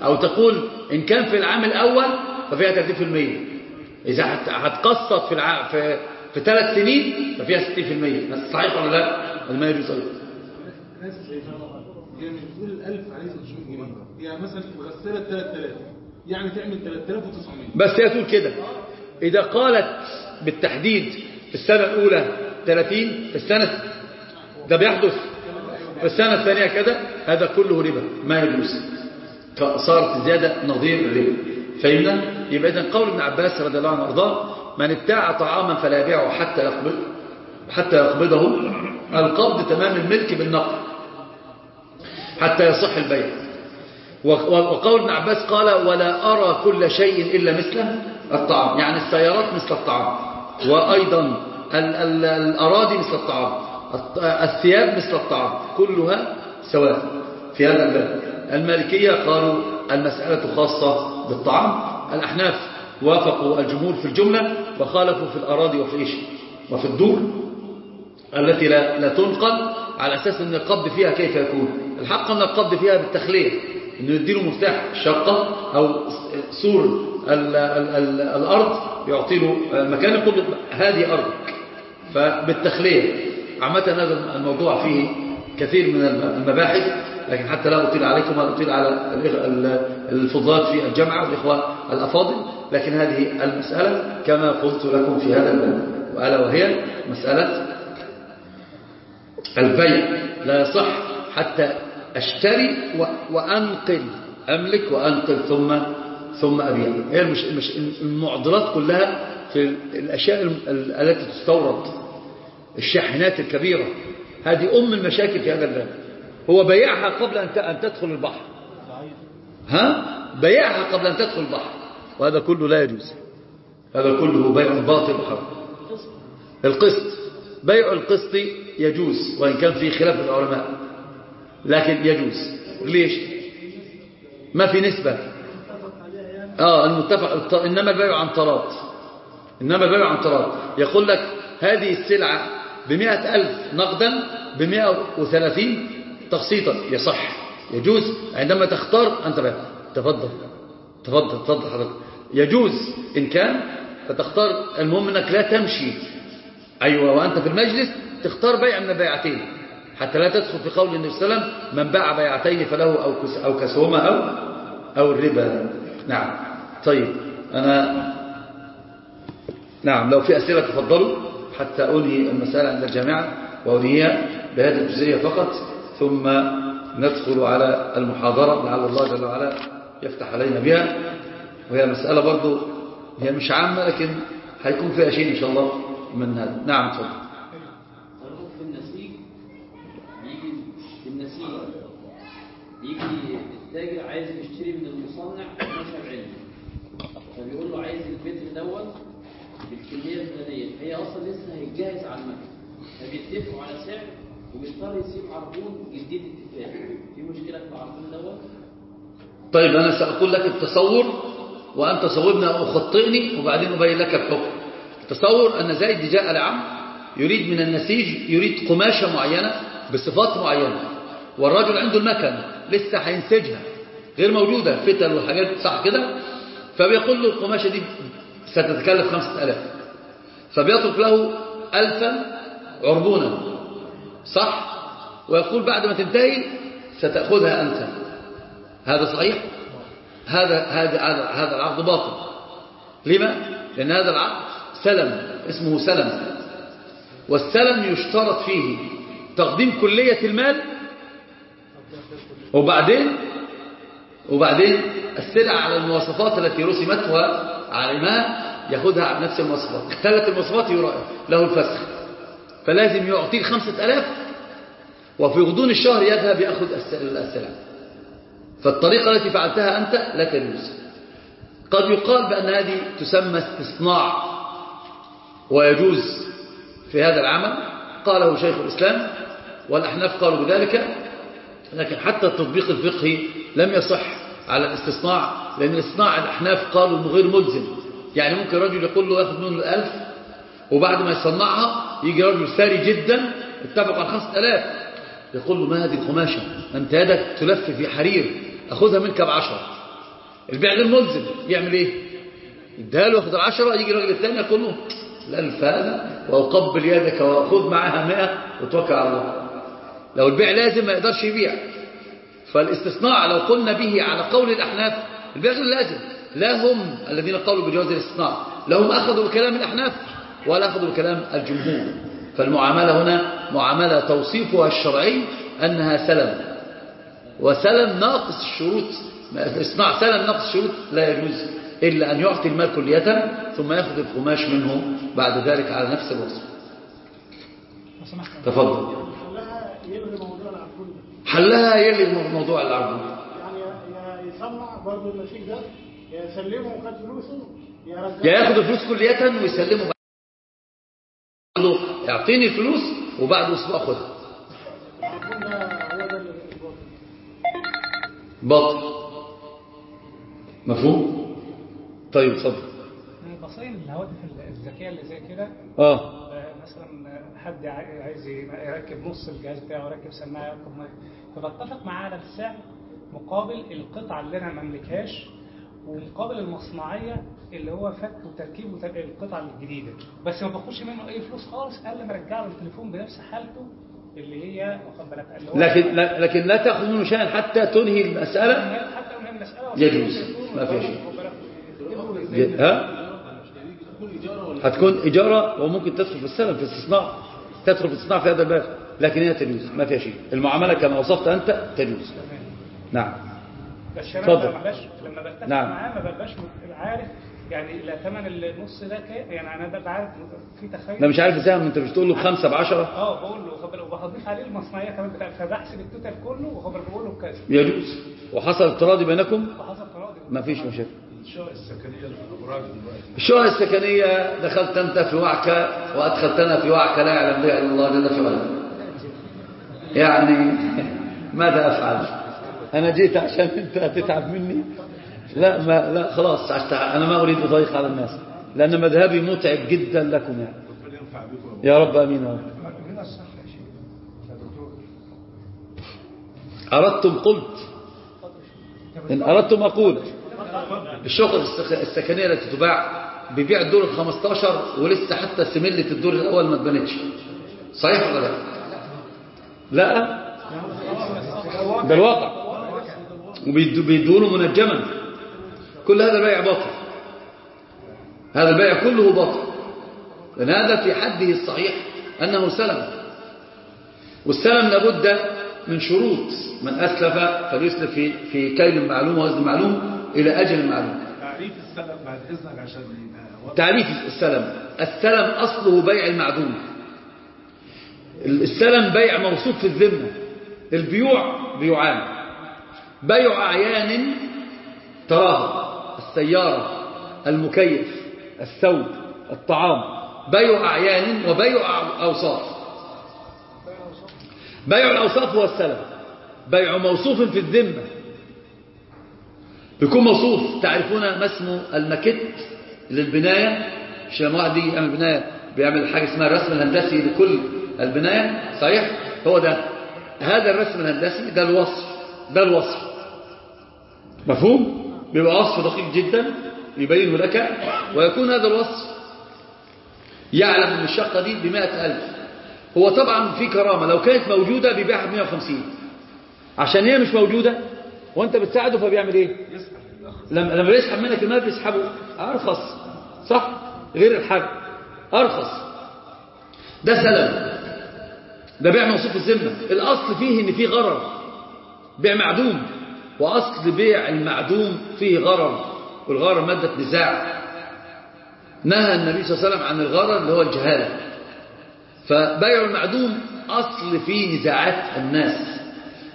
أو تقول إن كان في العام الأول ففيها 30% إذا هت- هتقسط في الع... في في ثلاث سنين ففيها 60% بس صحيح ولا لا؟ ما يجوز أيضا؟ ناس يعني بتقول الألف عليه 500 جنيه. يعني مثلا الغسالة 3000 يعني تعمل 3900 بس هي تقول كده. إذا قالت بالتحديد في السنة الأولى 30 في السنة ده بيحدث في السنة الثانية كده هذا كله ربا ما يجوز. صارت زيادة نظير الربا فهمنا؟ يبقى إذن قول ابن عباس رضي الله عنه وأرضاه من ابتاع طعاما فلا يبيعه حتى يقبض حتى يقبضه القبض تمام الملك بالنقد حتى يصح البيع. وقول ابن عباس قال ولا أرى كل شيء إلا مثله الطعام. يعني السيارات مثل الطعام. وأيضا ال ال الأراضي مثل الطعام الط- الثياب مثل الطعام كلها سواء في هذا الباب. المالكية قالوا المسألة خاصة بالطعام. الأحناف وافقوا الجمهور في الجملة وخالفوا في الأراضي وفي إيش؟ وفي الدور التي لا, لا تنقل على أساس أن القبض فيها كيف يكون؟ الحق أن القبض فيها بالتخلية أنه يديله مفتاح الشقة أو سور ال ال ال الأرض يعطي له مكان يقول هذه أرضك. فبالتخلية عامة هذا الموضوع فيه كثير من المباحث لكن حتى لا أطيل عليكم ولا أطيل على الفضلات في الجامعة والإخوة الأفاضل. لكن هذه المسألة كما قلت لكم في هذا الباب. وألا وهي مسألة البيع. لا يصح حتى أشتري وأنقل أملك وأنقل ثم ثم أبيع. هي مش مش المعضلات كلها في الأشياء التي تستورد. الشاحنات الكبيرة. هذه أم المشاكل في هذا الباب. هو بيعها قبل أن تدخل البحر. ها؟ بيعها قبل أن تدخل البحر. وهذا كله لا يجوز. هذا كله بيع باطل وحرام. القسط. بيع القسط يجوز وإن كان في خلاف العلماء. لكن يجوز. ليش؟ ما في نسبة. آه المتفق. إنما البيع عن طرات إنما البيع عن طرات يقول لك هذه السلعة بمئة ألف نقدا بمئة وثلاثين تقسيطا يصح. يجوز. عندما تختار أنت بقى تفضل. تفضل. تفضل حضرتك. يجوز. إن كان فتختار. المهم أنك لا تمشي. أيوة وأنت في المجلس تختار بيع من البيعتين. حتى لا تدخل في قول النبي صلى الله عليه وسلم من باع بيعتين فله أو كسهما أو أو الربا. نعم. طيب أنا نعم لو في أسئلة تفضلوا حتى أنهي المسألة عند الجامعة وأنهيها بهذه الجزئية فقط ثم ندخل على المحاضرة لعل الله جل وعلا يفتح علينا بها. وهي مسألة برضو هي مش عامة لكن هيكون فيها شيء إن شاء الله من هذا. نعم تفضل النسيج يجي النسيج يجي التاجر عايز يشتري من المصنع نشر علمي. فبيقول له عايز المتر دوت بالكمية الفلانية. هي أصلا لسه هيتجهز على المكن فبيتفقوا على سعر وبيضطر يسيب عربون جديد اتفاق. في مشكلة في العربون دوت؟ طيب أنا سأقول لك التصور وأنت صوبنا أو خطئني وبعدين أبين لك الحكم. تصور أن زيد جاء لعم يريد من النسيج يريد قماشة معينة بصفات معينة والرجل عنده المكن لسه هينسجها غير موجودة فتل والحاجات صح كده؟ فبيقول له القماشة دي ستتكلف خمسة ألاف. فبيترك له ألفا عربونا. صح؟ ويقول بعد ما تنتهي ستأخذها أنت. هذا صحيح؟ هذا هذا هذا هذا العقد باطل. لما؟ لأن هذا العقد سلم اسمه سلم. والسلم يشترط فيه تقديم كلية المال وبعدين وبعدين السلع على المواصفات التي رسمت وعلمها ياخذها بنفس المواصفات. اختلت المواصفات له الفسخ. فلازم يعطيه خمسة ألاف وفي غضون الشهر يذهب يأخذ السلع فالطريقة التي فعلتها أنت لا تجوز. قد يقال بأن هذه تسمى استصناع ويجوز في هذا العمل. قاله شيخ الإسلام والأحناف قالوا بذلك لكن حتى التطبيق الفقهي لم يصح على الاستصناع لأن الاصطناع الأحناف قالوا أنه غير ملزم. يعني ممكن رجل يقول له ياخذ منه الألف وبعد ما يصنعها يجي رجل ثري جدا اتفق على خمسة ألاف. يقول له ما هذه القماشة؟ أنت يدك تلف في حرير أخذها منك بعشرة. البيع غير ملزم يعمل إيه؟ يديها له ياخذ العشرة يجي الراجل الثاني يقول له الألف هذا وأقبل يدك وأخذ معها مئة وتوكل على الله. لو البيع لازم ما يقدرش يبيع. فالاستثناء لو قلنا به على قول الأحناف البيع غير لازم. لا هم الذين قالوا بجواز الاستثناء. لا هم أخذوا بكلام الأحناف ولا أخذوا بكلام الجمهور. فالمعاملة هنا معاملة توصيفها الشرعي أنها سلم. وسلم ناقص الشروط. اصناع سلم ناقص الشروط لا يجوز إلا أن يعطي المال كلية ثم يأخذ القماش منه بعد ذلك على نفس الوصف. تفضل خلاها يلغي موضوع العربون ده حلها يلي موضوع العرض يعني يصنع برضه النسيج ده يا يسلمه وخد فلوسه يا ياخد الفلوس كلية ويسلمه. له اعطيني الفلوس وبعد أسبوع خدها باطل مفهوم؟ طيب اتفضل. بصين الهواتف الذكية اللي زي كده آه. حد عاي- عايز يركب نص الجهاز بتاعه يركب سماعة يركب مايك. فبتفق معاه على السعر مقابل القطعة اللي أنا ما املكهاش ومقابل المصنعية اللي هو فك وتركيب وت- القطعة الجديدة. بس ما باخدش منه أي فلوس خالص الا ما أرجع له التليفون بنفس حالته اللي هي واخد بالك لكن لا- لكن لا تأخذ منه شيئا حتى تنهي المسألة؟ حتى لو هي المساله يجوز. ما فيها شيء. ها؟ هتكون إجارة وممكن تدخل في السلم في الاستثناء تدخل في الاستثناء في هذا الباب لكن هي تجوز ما فيها شيء. المعاملة كما وصفت أنت تجوز. نعم. بس ببقاش لما بتفق نعم. معاه ما ببقاش عارف يعني لا ثمن النص ده كام يعني أنا ببقى عارف في تخيل. أنا مش عارف إزاي أنت مش تقول له بخمسة بعشرة؟ آه بقول له وبضيف عليه المصنعية كمان بتاع فبحسب التوتال كله وخبر بقول له بكذا. يجوز. وحصل تراضي بينكم؟ فحصل تراضي ما فيش مشاكل. الشقق دلوقتي؟ السكنية دخلت أنت في وعكة وأدخلتنا في وعكة لا يعلم بها إلا الله جل في علاه. يعني ماذا أفعل؟ أنا جيت عشان أنت تتعب مني؟ لا ما لا خلاص أنا ما أريد أضيق على الناس لأن مذهبي متعب جدا لكم يعني. يا رب أمين يا رب. أردتم قلت. إن أردتم أقول. الشقق السك- السكنية التي تباع بيبيع الدور ال 15 ولسه حتى سملة الدور الأول ما اتبنتش. صحيح ولا لا؟ لا. ده الواقع. وبيدونه منجما. كل هذا البيع باطل. هذا البيع كله باطل. لأن هذا في حده الصحيح أنه سلم. والسلم لابد من شروط. من أسلف فليسلف في في كيل معلوم ووزن معلوم. إلى أجل معلوم تعريف السلف بعد إذنك عشان. تعريف السلم. السلم أصله بيع المعدوم. السلم بيع موصوف في الذمة. البيوع بيوعان بيع أعيان تراها. السيارة المكيف الثوب الطعام. بيع أعيان وبيع أوصاف. بيع الأوصاف هو السلم. بيع موصوف في الذمة. بيكون موصوف. تعرفون ما اسمه المكت للبناية؟ مش لما واحد يجي يعمل بناية بيعمل حاجة اسمها الرسم الهندسي لكل البناية. صحيح؟ هو ده. هذا الرسم الهندسي ده الوصف ده الوصف. مفهوم؟ بيبقى وصف دقيق جدا يبينه لك ويكون هذا الوصف يعلم إن الشقة دي بمائة ألف. هو طبعا في كرامة لو كانت موجودة بيبيعها بمائة وخمسين. عشان هي مش موجودة وانت بتساعده فبيعمل إيه؟ لما لما بيسحب منك المال بيسحبه. أرخص. صح؟ غير الحاج أرخص. ده سلم ده بيع موصوف الذمة. الأصل فيه إن فيه غرر. بيع معدوم. وأصل بيع المعدوم فيه غرر. والغرر مادة نزاع. نهى النبي صلى الله عليه وسلم عن الغرر اللي هو الجهالة. فبيع المعدوم أصل فيه نزاعات الناس.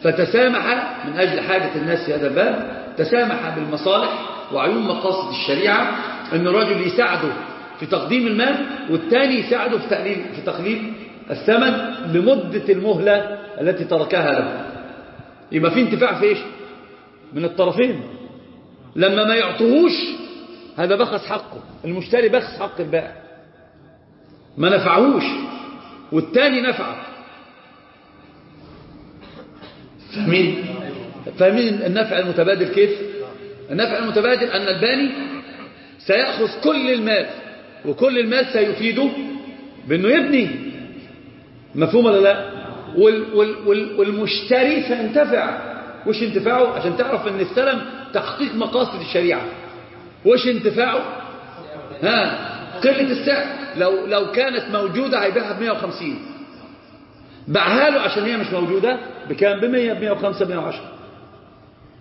فتسامح من أجل حاجة الناس في هذا الباب تسامح بالمصالح وعيون مقاصد الشريعة أن الرجل يساعده في تقديم المال والثاني يساعده في تقليل في تقليل الثمن لمدة المهلة التي تركها له. يبقى في انتفاع في إيش؟ من الطرفين. لما ما يعطوهوش هذا بخس حقه. المشتري بخس حق البائع. ما نفعهوش. والتاني نفعه. فاهمين فاهمين النفع المتبادل كيف؟ النفع المتبادل أن الباني سيأخذ كل المال وكل المال سيفيده بأنه يبني. مفهوم ولا لا؟ وال وال وال والمشتري سينتفع. وش انتفاعه؟ عشان تعرف أن السلم تحقيق مقاصد الشريعة. وش انتفاعه؟ ها قلة السعر. لو لو كانت موجودة هيبيعها ب 150 باعها له عشان هي مش موجودة بكام؟ ب 100 ب 105 ب 110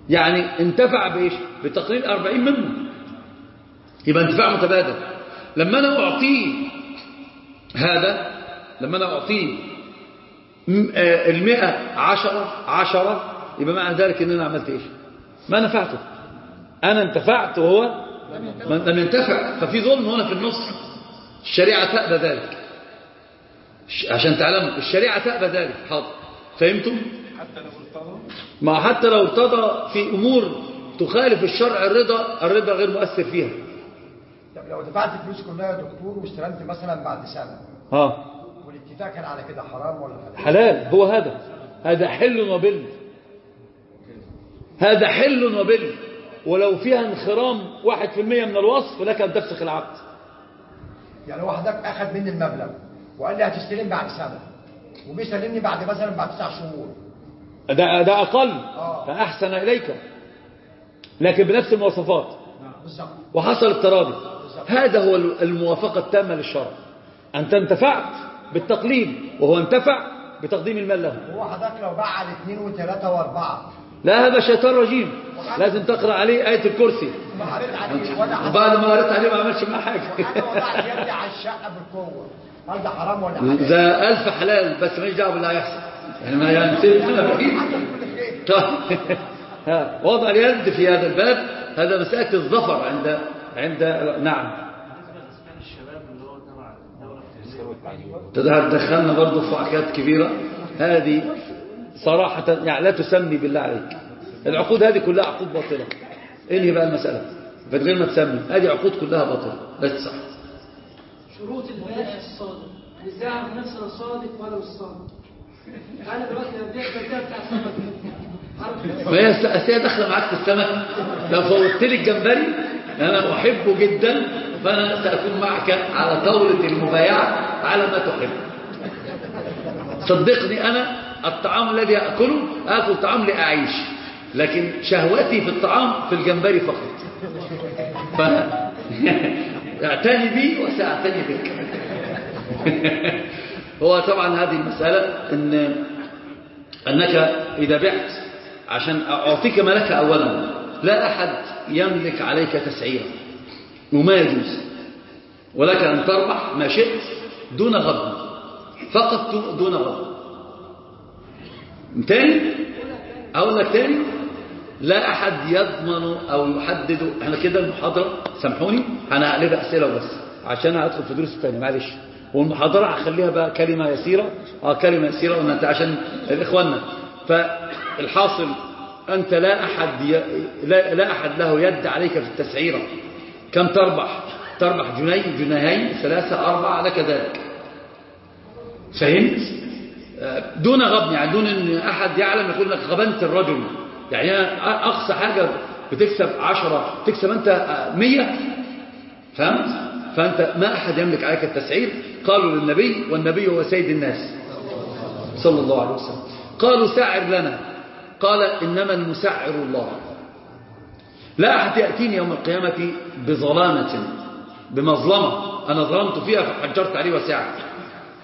يعني انتفع بإيش؟ بتقليل 40 منه. يبقى انتفاع متبادل. لما أنا اعطيه هذا لما أنا اعطيه المئة عشرة عشرة يبقى معنى ذلك إن أنا عملت إيش؟ ما نفعته. أنا انتفعت وهو لم ينتفع. ففي ظلم هنا في النص. الشريعة تأبى ذلك. عشان تعلموا. الشريعة تأبى ذلك. حاضر. فهمتم؟ حتى لو ارتضى. ما حتى لو ارتضى في أمور تخالف الشرع الرضا الرضا غير مؤثر فيها. طب لو دفعت فلوس كلها يا دكتور واستلمت مثلا بعد سنة آه يتاكل على كده حرام ولا حلال؟ حلال. هو هذا. هذا حل وبل. هذا حل وبل. ولو فيها انخرام واحد في المية من الوصف لك أن تفسخ العقد. يعني واحدك أخذ مني المبلغ. وقال لي هتستلم بعد سنة. وبيسلمني بعد مثلا بعد تسع شهور. ده, ده أقل. آه. فأحسن إليك. لكن بنفس المواصفات. بالظبط. وحصل التراضي هذا هو الموافقة التامة للشرع. أنت انتفعت بالتقليد وهو انتفع بتقديم المال له. وواحدك لو باع على اثنين وثلاثة وأربعة. لا هذا شيطان رجيم. لازم تقرأ عليه آية الكرسي. ما قريت عليه. وبعد ما قرأت عليه ما عملش معاه حاجة. وأنا وضعت يدي على الشقة بالقوة. هل ده حرام ولا حلال؟ ده ألف حلال بس ماليش دعوه باللي هيحصل يعني ما يعني سيب أنا بعيد طيب. وضع اليد في هذا الباب. هذا مسألة الظفر عند عند نعم. تدخلنا برضه في حكايات كبيرة. هذه صراحة يعني لا تسمي بالله عليك. العقود هذه كلها عقود باطلة. انهي بقى المسألة؟ من غير ما تسمي. هذه عقود كلها باطلة. لا تصح شروط البائع الصادق. نفسي أنا صادق ولا مش صادق؟ أنا دلوقتي هبيع البيع بتاع السمك هي الأسئلة داخلة معاك في السمك. لو فوتت لي الجمبري أنا أحبه جدا فأنا سأكون معك على طاولة المبايعة على ما تحب. صدقني أنا الطعام الذي أكله آكل طعام لأعيش لكن شهوتي في الطعام في الجمبري فقط. ف اعتني بي وسأعتني بك. هو طبعا هذه المسألة أن أنك إذا بعت عشان أعطيك ما لك أولا لا أحد يملك عليك تسعيرا وما يجوز ولك أن تربح ما شئت دون غضب فقط دون غضب. تاني؟ أقول لك تاني لا أحد يضمن أو يحدد إحنا كده المحاضرة سامحوني أنا هقلبها أسئلة وبس عشان هدخل في دروس الثانية معلش. والمحاضرة هخليها بقى كلمة يسيرة. آه كلمة يسيرة وانت عشان الإخواننا فالحاصل أنت لا أحد ي... لا... لا أحد له يد عليك في التسعيرة. كم تربح؟ تربح جنيه جنيهين ثلاثة أربعة لك ذلك. فهمت؟ دون غبن يعني دون إن أحد يعلم يقول لك غبنت الرجل. يعني أقصى حاجة بتكسب عشرة تكسب أنت مية. فهمت؟ فأنت ما أحد يملك عليك التسعير. قالوا للنبي والنبي هو سيد الناس. صلى الله عليه وسلم. قالوا سعر لنا. قال إنما المسعر الله. لا أحد يأتيني يوم القيامة بظلامة بمظلمة. أنا ظلمت فيها فحجرت عليه وسعر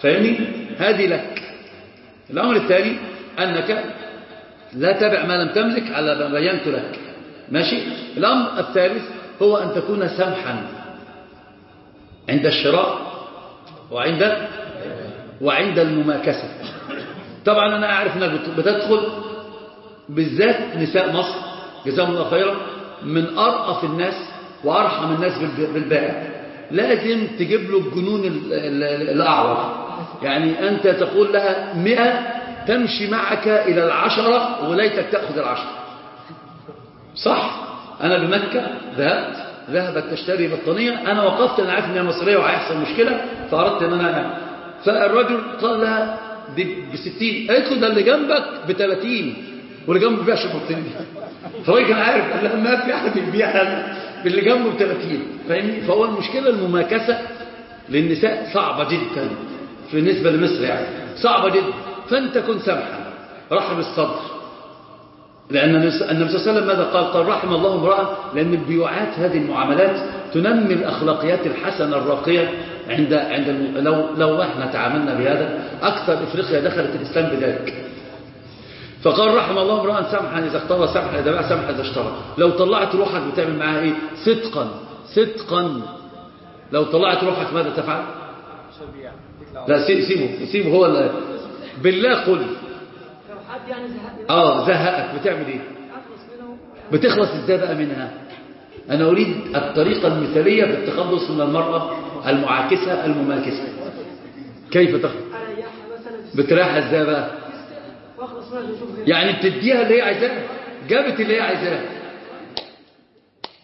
فاهمني؟ هذه لك. الأمر الثاني أنك لا تبع ما لم تملك على ما بينت لك ماشي؟ الأمر الثالث هو أن تكون سمحا. عند الشراء وعند وعند المماكسة. طبعا أنا أعرف أنك بتدخل بالذات نساء مصر جزاهم الله خيرا من أرأف الناس وأرحم الناس بالبائع لازم تجيب له الجنون الأعور. يعني أنت تقول لها مئة تمشي معك إلى العشرة وليتك تأخذ العشرة. صح؟ أنا بمكة ذهبت. ذهبت تشتري بطانية أنا وقفت أنا عارف أنها مصرية وهيحصل مشكلة فأردت أن أنا أعمل فالرجل قال لها دي بستين قالت له ده اللي جنبك بثلاثين واللي جنبه بيبيعش البطانية فهو كان عارف قال لها ما في أحد يبيعها باللي جنبه بثلاثين فاهمني؟ فهو المشكلة المماكسة للنساء صعبة جدا بالنسبة لمصر يعني صعبة جدا. فأنت كن سمحا رحم الصدر. لأن النبي صلى الله عليه وسلم ماذا قال؟ قال رحم الله امرأة لأن البيوعات هذه المعاملات تنمي الأخلاقيات الحسنة الراقية عند عند. لو لو إحنا تعاملنا بهذا أكثر إفريقيا دخلت الإسلام بذلك. فقال رحم الله امرأة سمحا إذا اختار سمحا إذا باع سمحا إذا اشترى. لو طلعت روحك بتعمل معاها إيه؟ صدقا صدقا. لو طلعت روحك ماذا تفعل؟ لا سيبه سيبه هو اللي بالله قل. يعني زهقني آه زهقك بتعمل إيه؟ بتخلص إزاي بقى منها. أنا أريد الطريقة المثالية في التخلص من المرأة المعاكسة المماكسة. كيف تخلص بتريحها إزاي بقى يعني بتديها اللي هي عايزاه؟ جابت اللي هي عايزاه.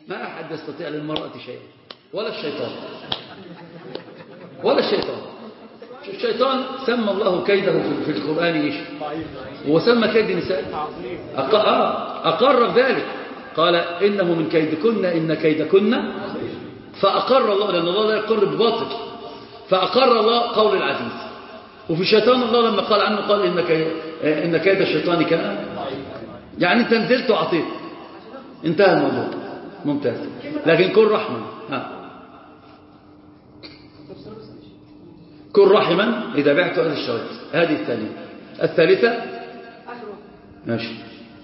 ما أحد يستطيع للمرأة شيئا ولا الشيطان. ولا الشيطان. الشيطان سمى الله كيده في- القرآن إيش؟ وسمى كيد النساء. آه، أقر بذلك قال إنه من كيدكن إن كيدكن. فأقر الله لأن الله لا يقر بباطل. فأقر الله قول العزيز. وفي الشيطان الله لما قال عنه قال إن, كي إن كيد الشيطان كان يعني أنت نزلت وعطيت انتهى الموضوع. ممتاز. لكن كن رحما ها. كن رحما إذا بعت هذا الشرط هذه الثانية. الثالثة؟ واحد. ماشي.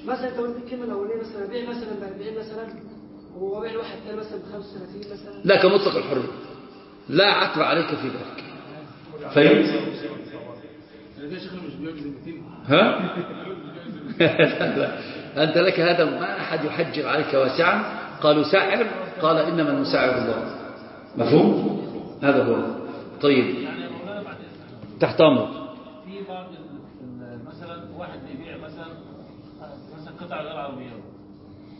مثلا انت قلت الكلمة الاولانيه مثلا بيع مثلا ب 40 مثلا وبيع الواحد الثاني مثلا ب 35 مثلا. لا كمطلق الحرية. لا عتب عليك في ذلك. فهمت؟ ها. أنت لك هذا ما أحد يحجر عليك واسعا. قالوا ساحر قال إنما المساعر الله. مفهوم؟ هذا هو. طيب. تحت أمرك في بعض مثلا واحد بيبيع مثلا مثلا قطع غير عربيات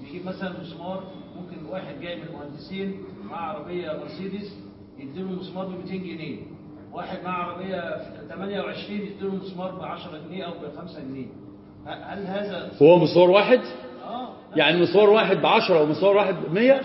بيجيب مثلا مسمار ممكن واحد جاي من المهندسين مع عربية مرسيدس يديله مسمار ب 200 جنيه. واحد مع عربية 28 يديله مسمار ب 10 جنيه أو ب 5 جنيه هل هذا هو مصور واحد؟ يعني مصور واحد بعشرة ومصور واحد بمية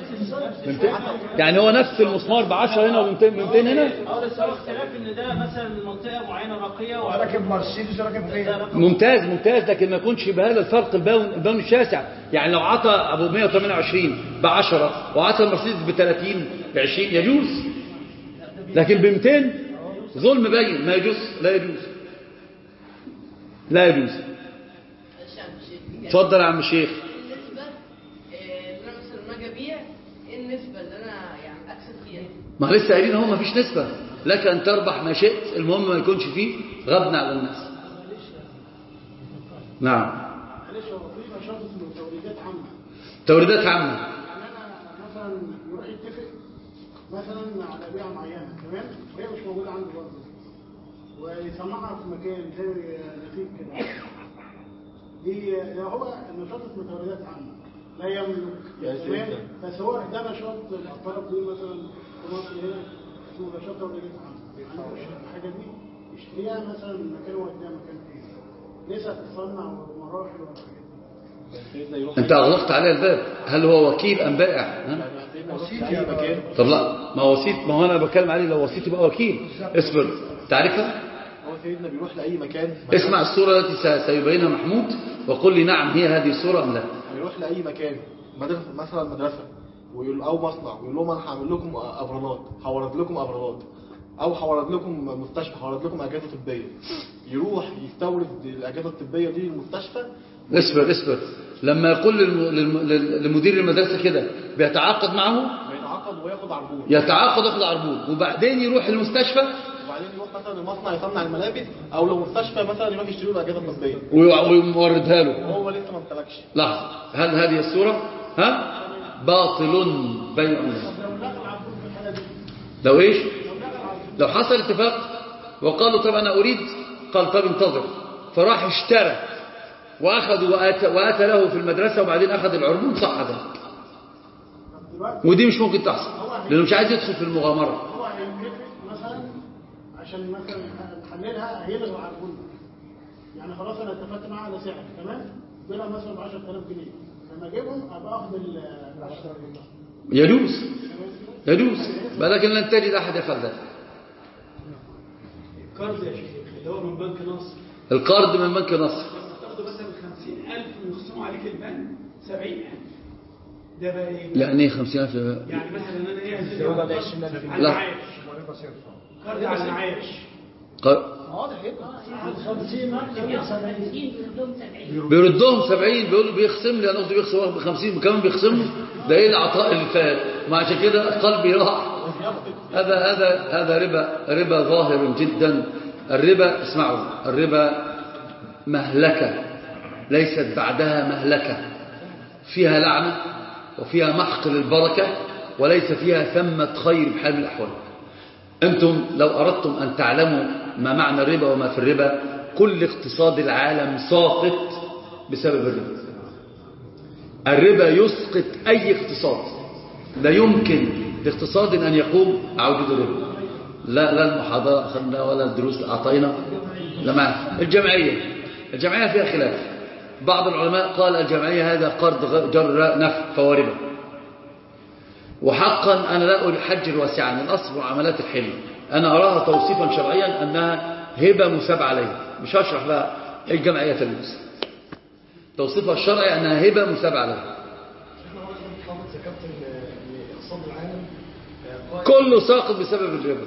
بمتين؟ يعني هو نفس المسمار بعشرة هنا وبمتين بمتين هنا؟ آه بس هو اختلاف إن ده مثلا من منطقة معينة راقيه وعلى راكب مرسيدس وراكب رقم ممتاز ممتاز لكن ما يكونش بهذا الفرق البون الشاسع. يعني لو عطى أبو 128 ب 10 وعطى المرسيدس ب 30 ب 20 يجوز. لكن ب 200 ظلم باين ما يجوز لا يجوز. لا يجوز. اتفضل يا عم الشيخ النسبة آه، اللي أنا مثلا لما أجي ابيع إيه النسبة اللي أنا يعني اكسب فيها؟ ما لسه قايلين اهو ما فيش نسبة. لك أن تربح ما شئت المهم ما يكونش فيه غبن على الناس. نعم. معلش هو في نشاط اسمه توريدات عامة. توريدات عامة. يعني أنا مثلا يروح يتفق مثلا على بيعة معينة تمام؟ وهي مش موجودة عنده برضه. ويصنعها في مكان زي نتيج كده. دي هو النشاط اسمه توريدات عامة. لا يملك. تمام؟ بس هو ده نشاط معترف بيه مثلا. دي مثلا مكان وديها مكان تاني تصنع ومراحل انت اغلقت عليه الباب. هل هو وكيل أم بائع؟ طب لا ما وسيط ما هو أنا بتكلم عليه لو وسيط يبقى وكيل. اصبر. تعرفها؟ هو سيدنا بيروح لأي مكان. اسمع الصورة التي سيبينها محمود وقل لي نعم هي هذه الصورة أم لا؟ بيروح لأي مكان. مثلا مدرسة. ويقول أو مصنع. ويقول لهم أنا هعمل لكم أبرادات هورد لكم أبرادات أو هورد لكم مستشفى هورد لكم أجهزة طبية. يروح يستورد الأجهزة الطبية دي للمستشفى اصبر اصبر لما يقول لمدير المدرسة كده بيتعاقد معه؟ ويتعاقد وياخد عربون. يتعاقد ياخد عربون. وبعدين يروح المستشفى؟ وبعدين يروح مثلا المصنع يصنع الملابس أو لو مستشفى مثلا يروح يشتري له أجهزة طبية وي- ويوردها له. وهو لسه ما امتلكش. لحظة. هل هذه الصورة؟ ها؟ باطل بيع لو إيش؟ لو حصل اتفاق وقالوا طب أنا أريد قال طب انتظر. فراح اشترى وأخذ واتى, وأتى له في المدرسة وبعدين أخذ العربون صح ذلك ودي مش ممكن تحصل لأنه مش عايز يدخل في المغامرة. عشان مثلا نحللها هيلغي عربون يعني خلاص أنا اتفقت معاه على سعر تمام؟ بيلها مثلا ب 10000 جنيه. لما اجيبهم ابقى اخد ال 10000 جنيه يجوز. يجوز. ولكن لن تجد أحد يفعل ذلك الكارد يا شيخ اللي هو من بنك نصر. القرض من بنك نصر. تاخده مثلا 50000 ويخصموا عليك البنك 70000 ده بقى إيه؟ يعني إيه 50000 يعني مثلا أنا إيه؟ هديله هو ده على 20,000 على لا. المعاش كارد على المعاش ق- واضح يبقى 50 بيردهم 70 بيقولوا بيخصم لي أنا قصدي بيخصم واحد ب 50 كمان بيخصموا ده إيه العطاء اللي فات؟ ما عشان كده قلبي راح. هذا هذا هذا ربا ربا ظاهر جدا. الربا اسمعوا الربا مهلكة. ليست بعدها مهلكة. فيها لعنة وفيها محق للبركة وليس فيها ثمة خير بحال من الأحوال. أنتم لو أردتم أن تعلموا ما معنى الربا وما في الربا كل اقتصاد العالم ساقط بسبب الربا. الربا يسقط أي اقتصاد. لا يمكن لاقتصاد أن يقوم أعود الربا. لا لا المحاضرة أخذنا ولا الدروس أعطينا. لا معنا الجمعية. الجمعية فيها خلاف. بعض العلماء قال الجمعية هذا قرض جر نفع فهو ربا. وحقا أنا لا أحجر واسعا الأصل معاملات الحل أنا أراها توصيفا شرعيا أنها هبة مثاب عليها. مش هشرح بقى إيه الجمعية تلبس توصيفها الشرعي أنها هبة مثاب عليها. كله ساقط بسبب الربا.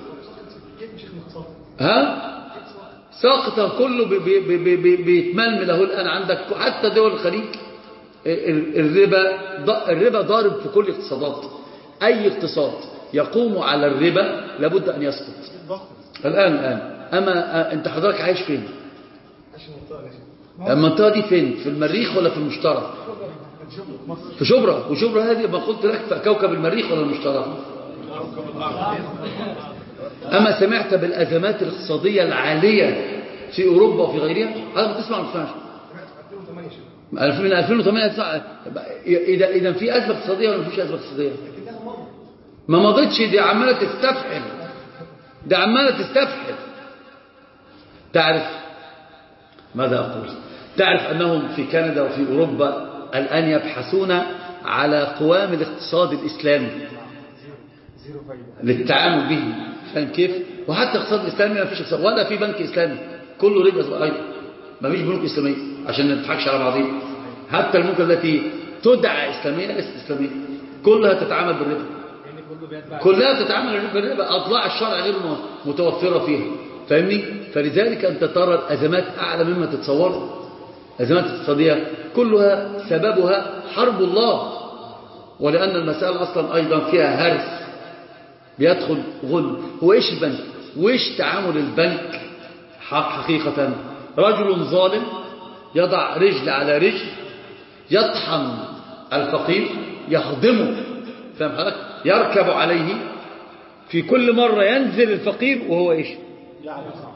ها؟ ساقط كله بي- بي- بي- بي- بي- بيتململ اهو الآن عندك حتى دول الخليج. ال- الربا الربا ضارب في كل الاقتصادات. أي اقتصاد يقوم على الربا لابد أن يسقط. الآن الآن. أما آه، أنت حضرتك عايش فين؟ عشان المنطقة دي فين؟ في المريخ ولا في المشترك في شبرا. وشبرا هذه ما قلت لك في كوكب المريخ ولا المشترك أما سمعت بالأزمات الاقتصادية العالية في أوروبا وفي غيرها؟ هذا ما تسمع ما تسمعش. 2008 شيخ من 2008 تسمع إذا إذا في أزمة اقتصادية ولا مفيش أزمة اقتصادية؟ ما مضتش دي عمالة تستفحل. دي عمالة تستفحل. تعرف ماذا أقول؟ تعرف أنهم في كندا وفي أوروبا الآن يبحثون على قوام الاقتصاد الإسلامي. للتعامل به. فاهم كيف؟ وحتى الاقتصاد الإسلامي ما فيش ولا في بنك إسلامي. كله ربا أيضا ما فيش بنوك إسلامية عشان ما نضحكش على بعضين حتى البنوك التي تدعى إسلامية ليست إسلامية. كلها تتعامل بالربا. كلها تتعامل بالربا أضلاع الشرع غير متوفرة فيها. فاهمني؟ فلذلك أنت ترى الأزمات أعلى مما تتصور. أزمات اقتصادية كلها سببها حرب الله. ولأن المسألة أصلا أيضا فيها هرس. بيدخل غل. هو إيش البنك؟ وإيش تعامل البنك؟ حقيقة. رجل ظالم يضع رجل على رجل يطحن الفقير يخدمه فاهم حضرتك؟ يركب عليه في كل مرة ينزل الفقير وهو إيش؟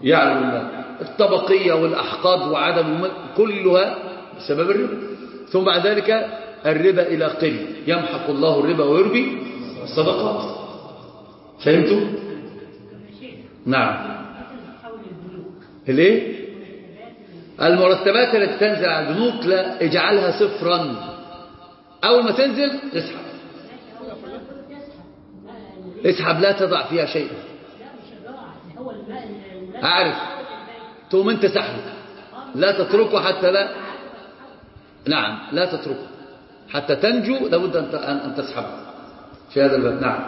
يعلم الله. الطبقية والأحقاد وعدم كلها بسبب الربا. ثم بعد ذلك الربا إلى قل. يمحق الله الربا ويربي الصدقات. فهمتوا؟ نعم. الإيه؟ المرتبات التي تنزل على البنوك لا اجعلها صفرا. أول ما تنزل اسحب. اسحب لا تضع فيها شيئا أعرف. تقوم أنت سحبه. لا تتركه حتى لا. نعم لا تتركه. حتى تنجو لابد أن تسحبه. في هذا الباب. نعم.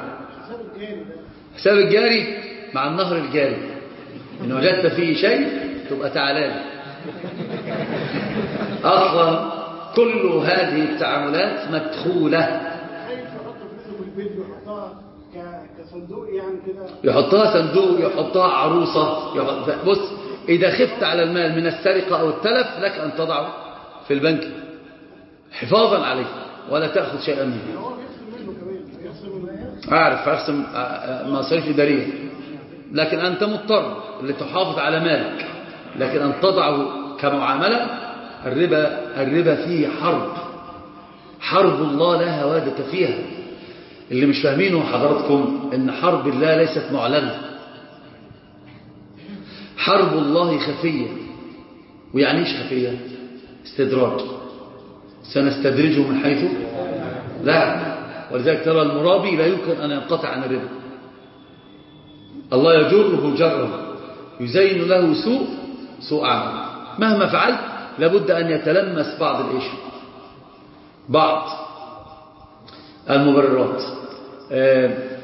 حساب الجاري مع النهر الجاري. إن وجدت فيه شيء تبقى تعالى أصلا كل هذه التعاملات مدخولة خايف يحط فلوسه في البيت ويحطها ك- كصندوق يعني كده؟ يحطها صندوق يحطها عروسة يحط... بص إذا خفت على المال من السرقة أو التلف لك أن تضعه في البنك حفاظا عليه ولا تأخذ شيئا منه. هو بيخصم منه كمان بيخصم منه. أعرف أقسم مصاريف إدارية. لكن أنت مضطر لتحافظ على مالك. لكن أن تضعه كمعاملة الربا الربا فيه حرب. حرب الله لا هوادة فيها. اللي مش فاهمينه حضراتكم إن حرب الله ليست معلنة. حرب الله خفية. ويعني إيش خفية؟ استدراج. سنستدرجه من حيث؟ لا. ولذلك ترى المرابي لا يمكن أن ينقطع عن الربا. الله يجره جره. يزين له سوء سوء عمل مهما فعلت لابد أن يتلمس بعض الإيش؟ بعض. المبررات. آه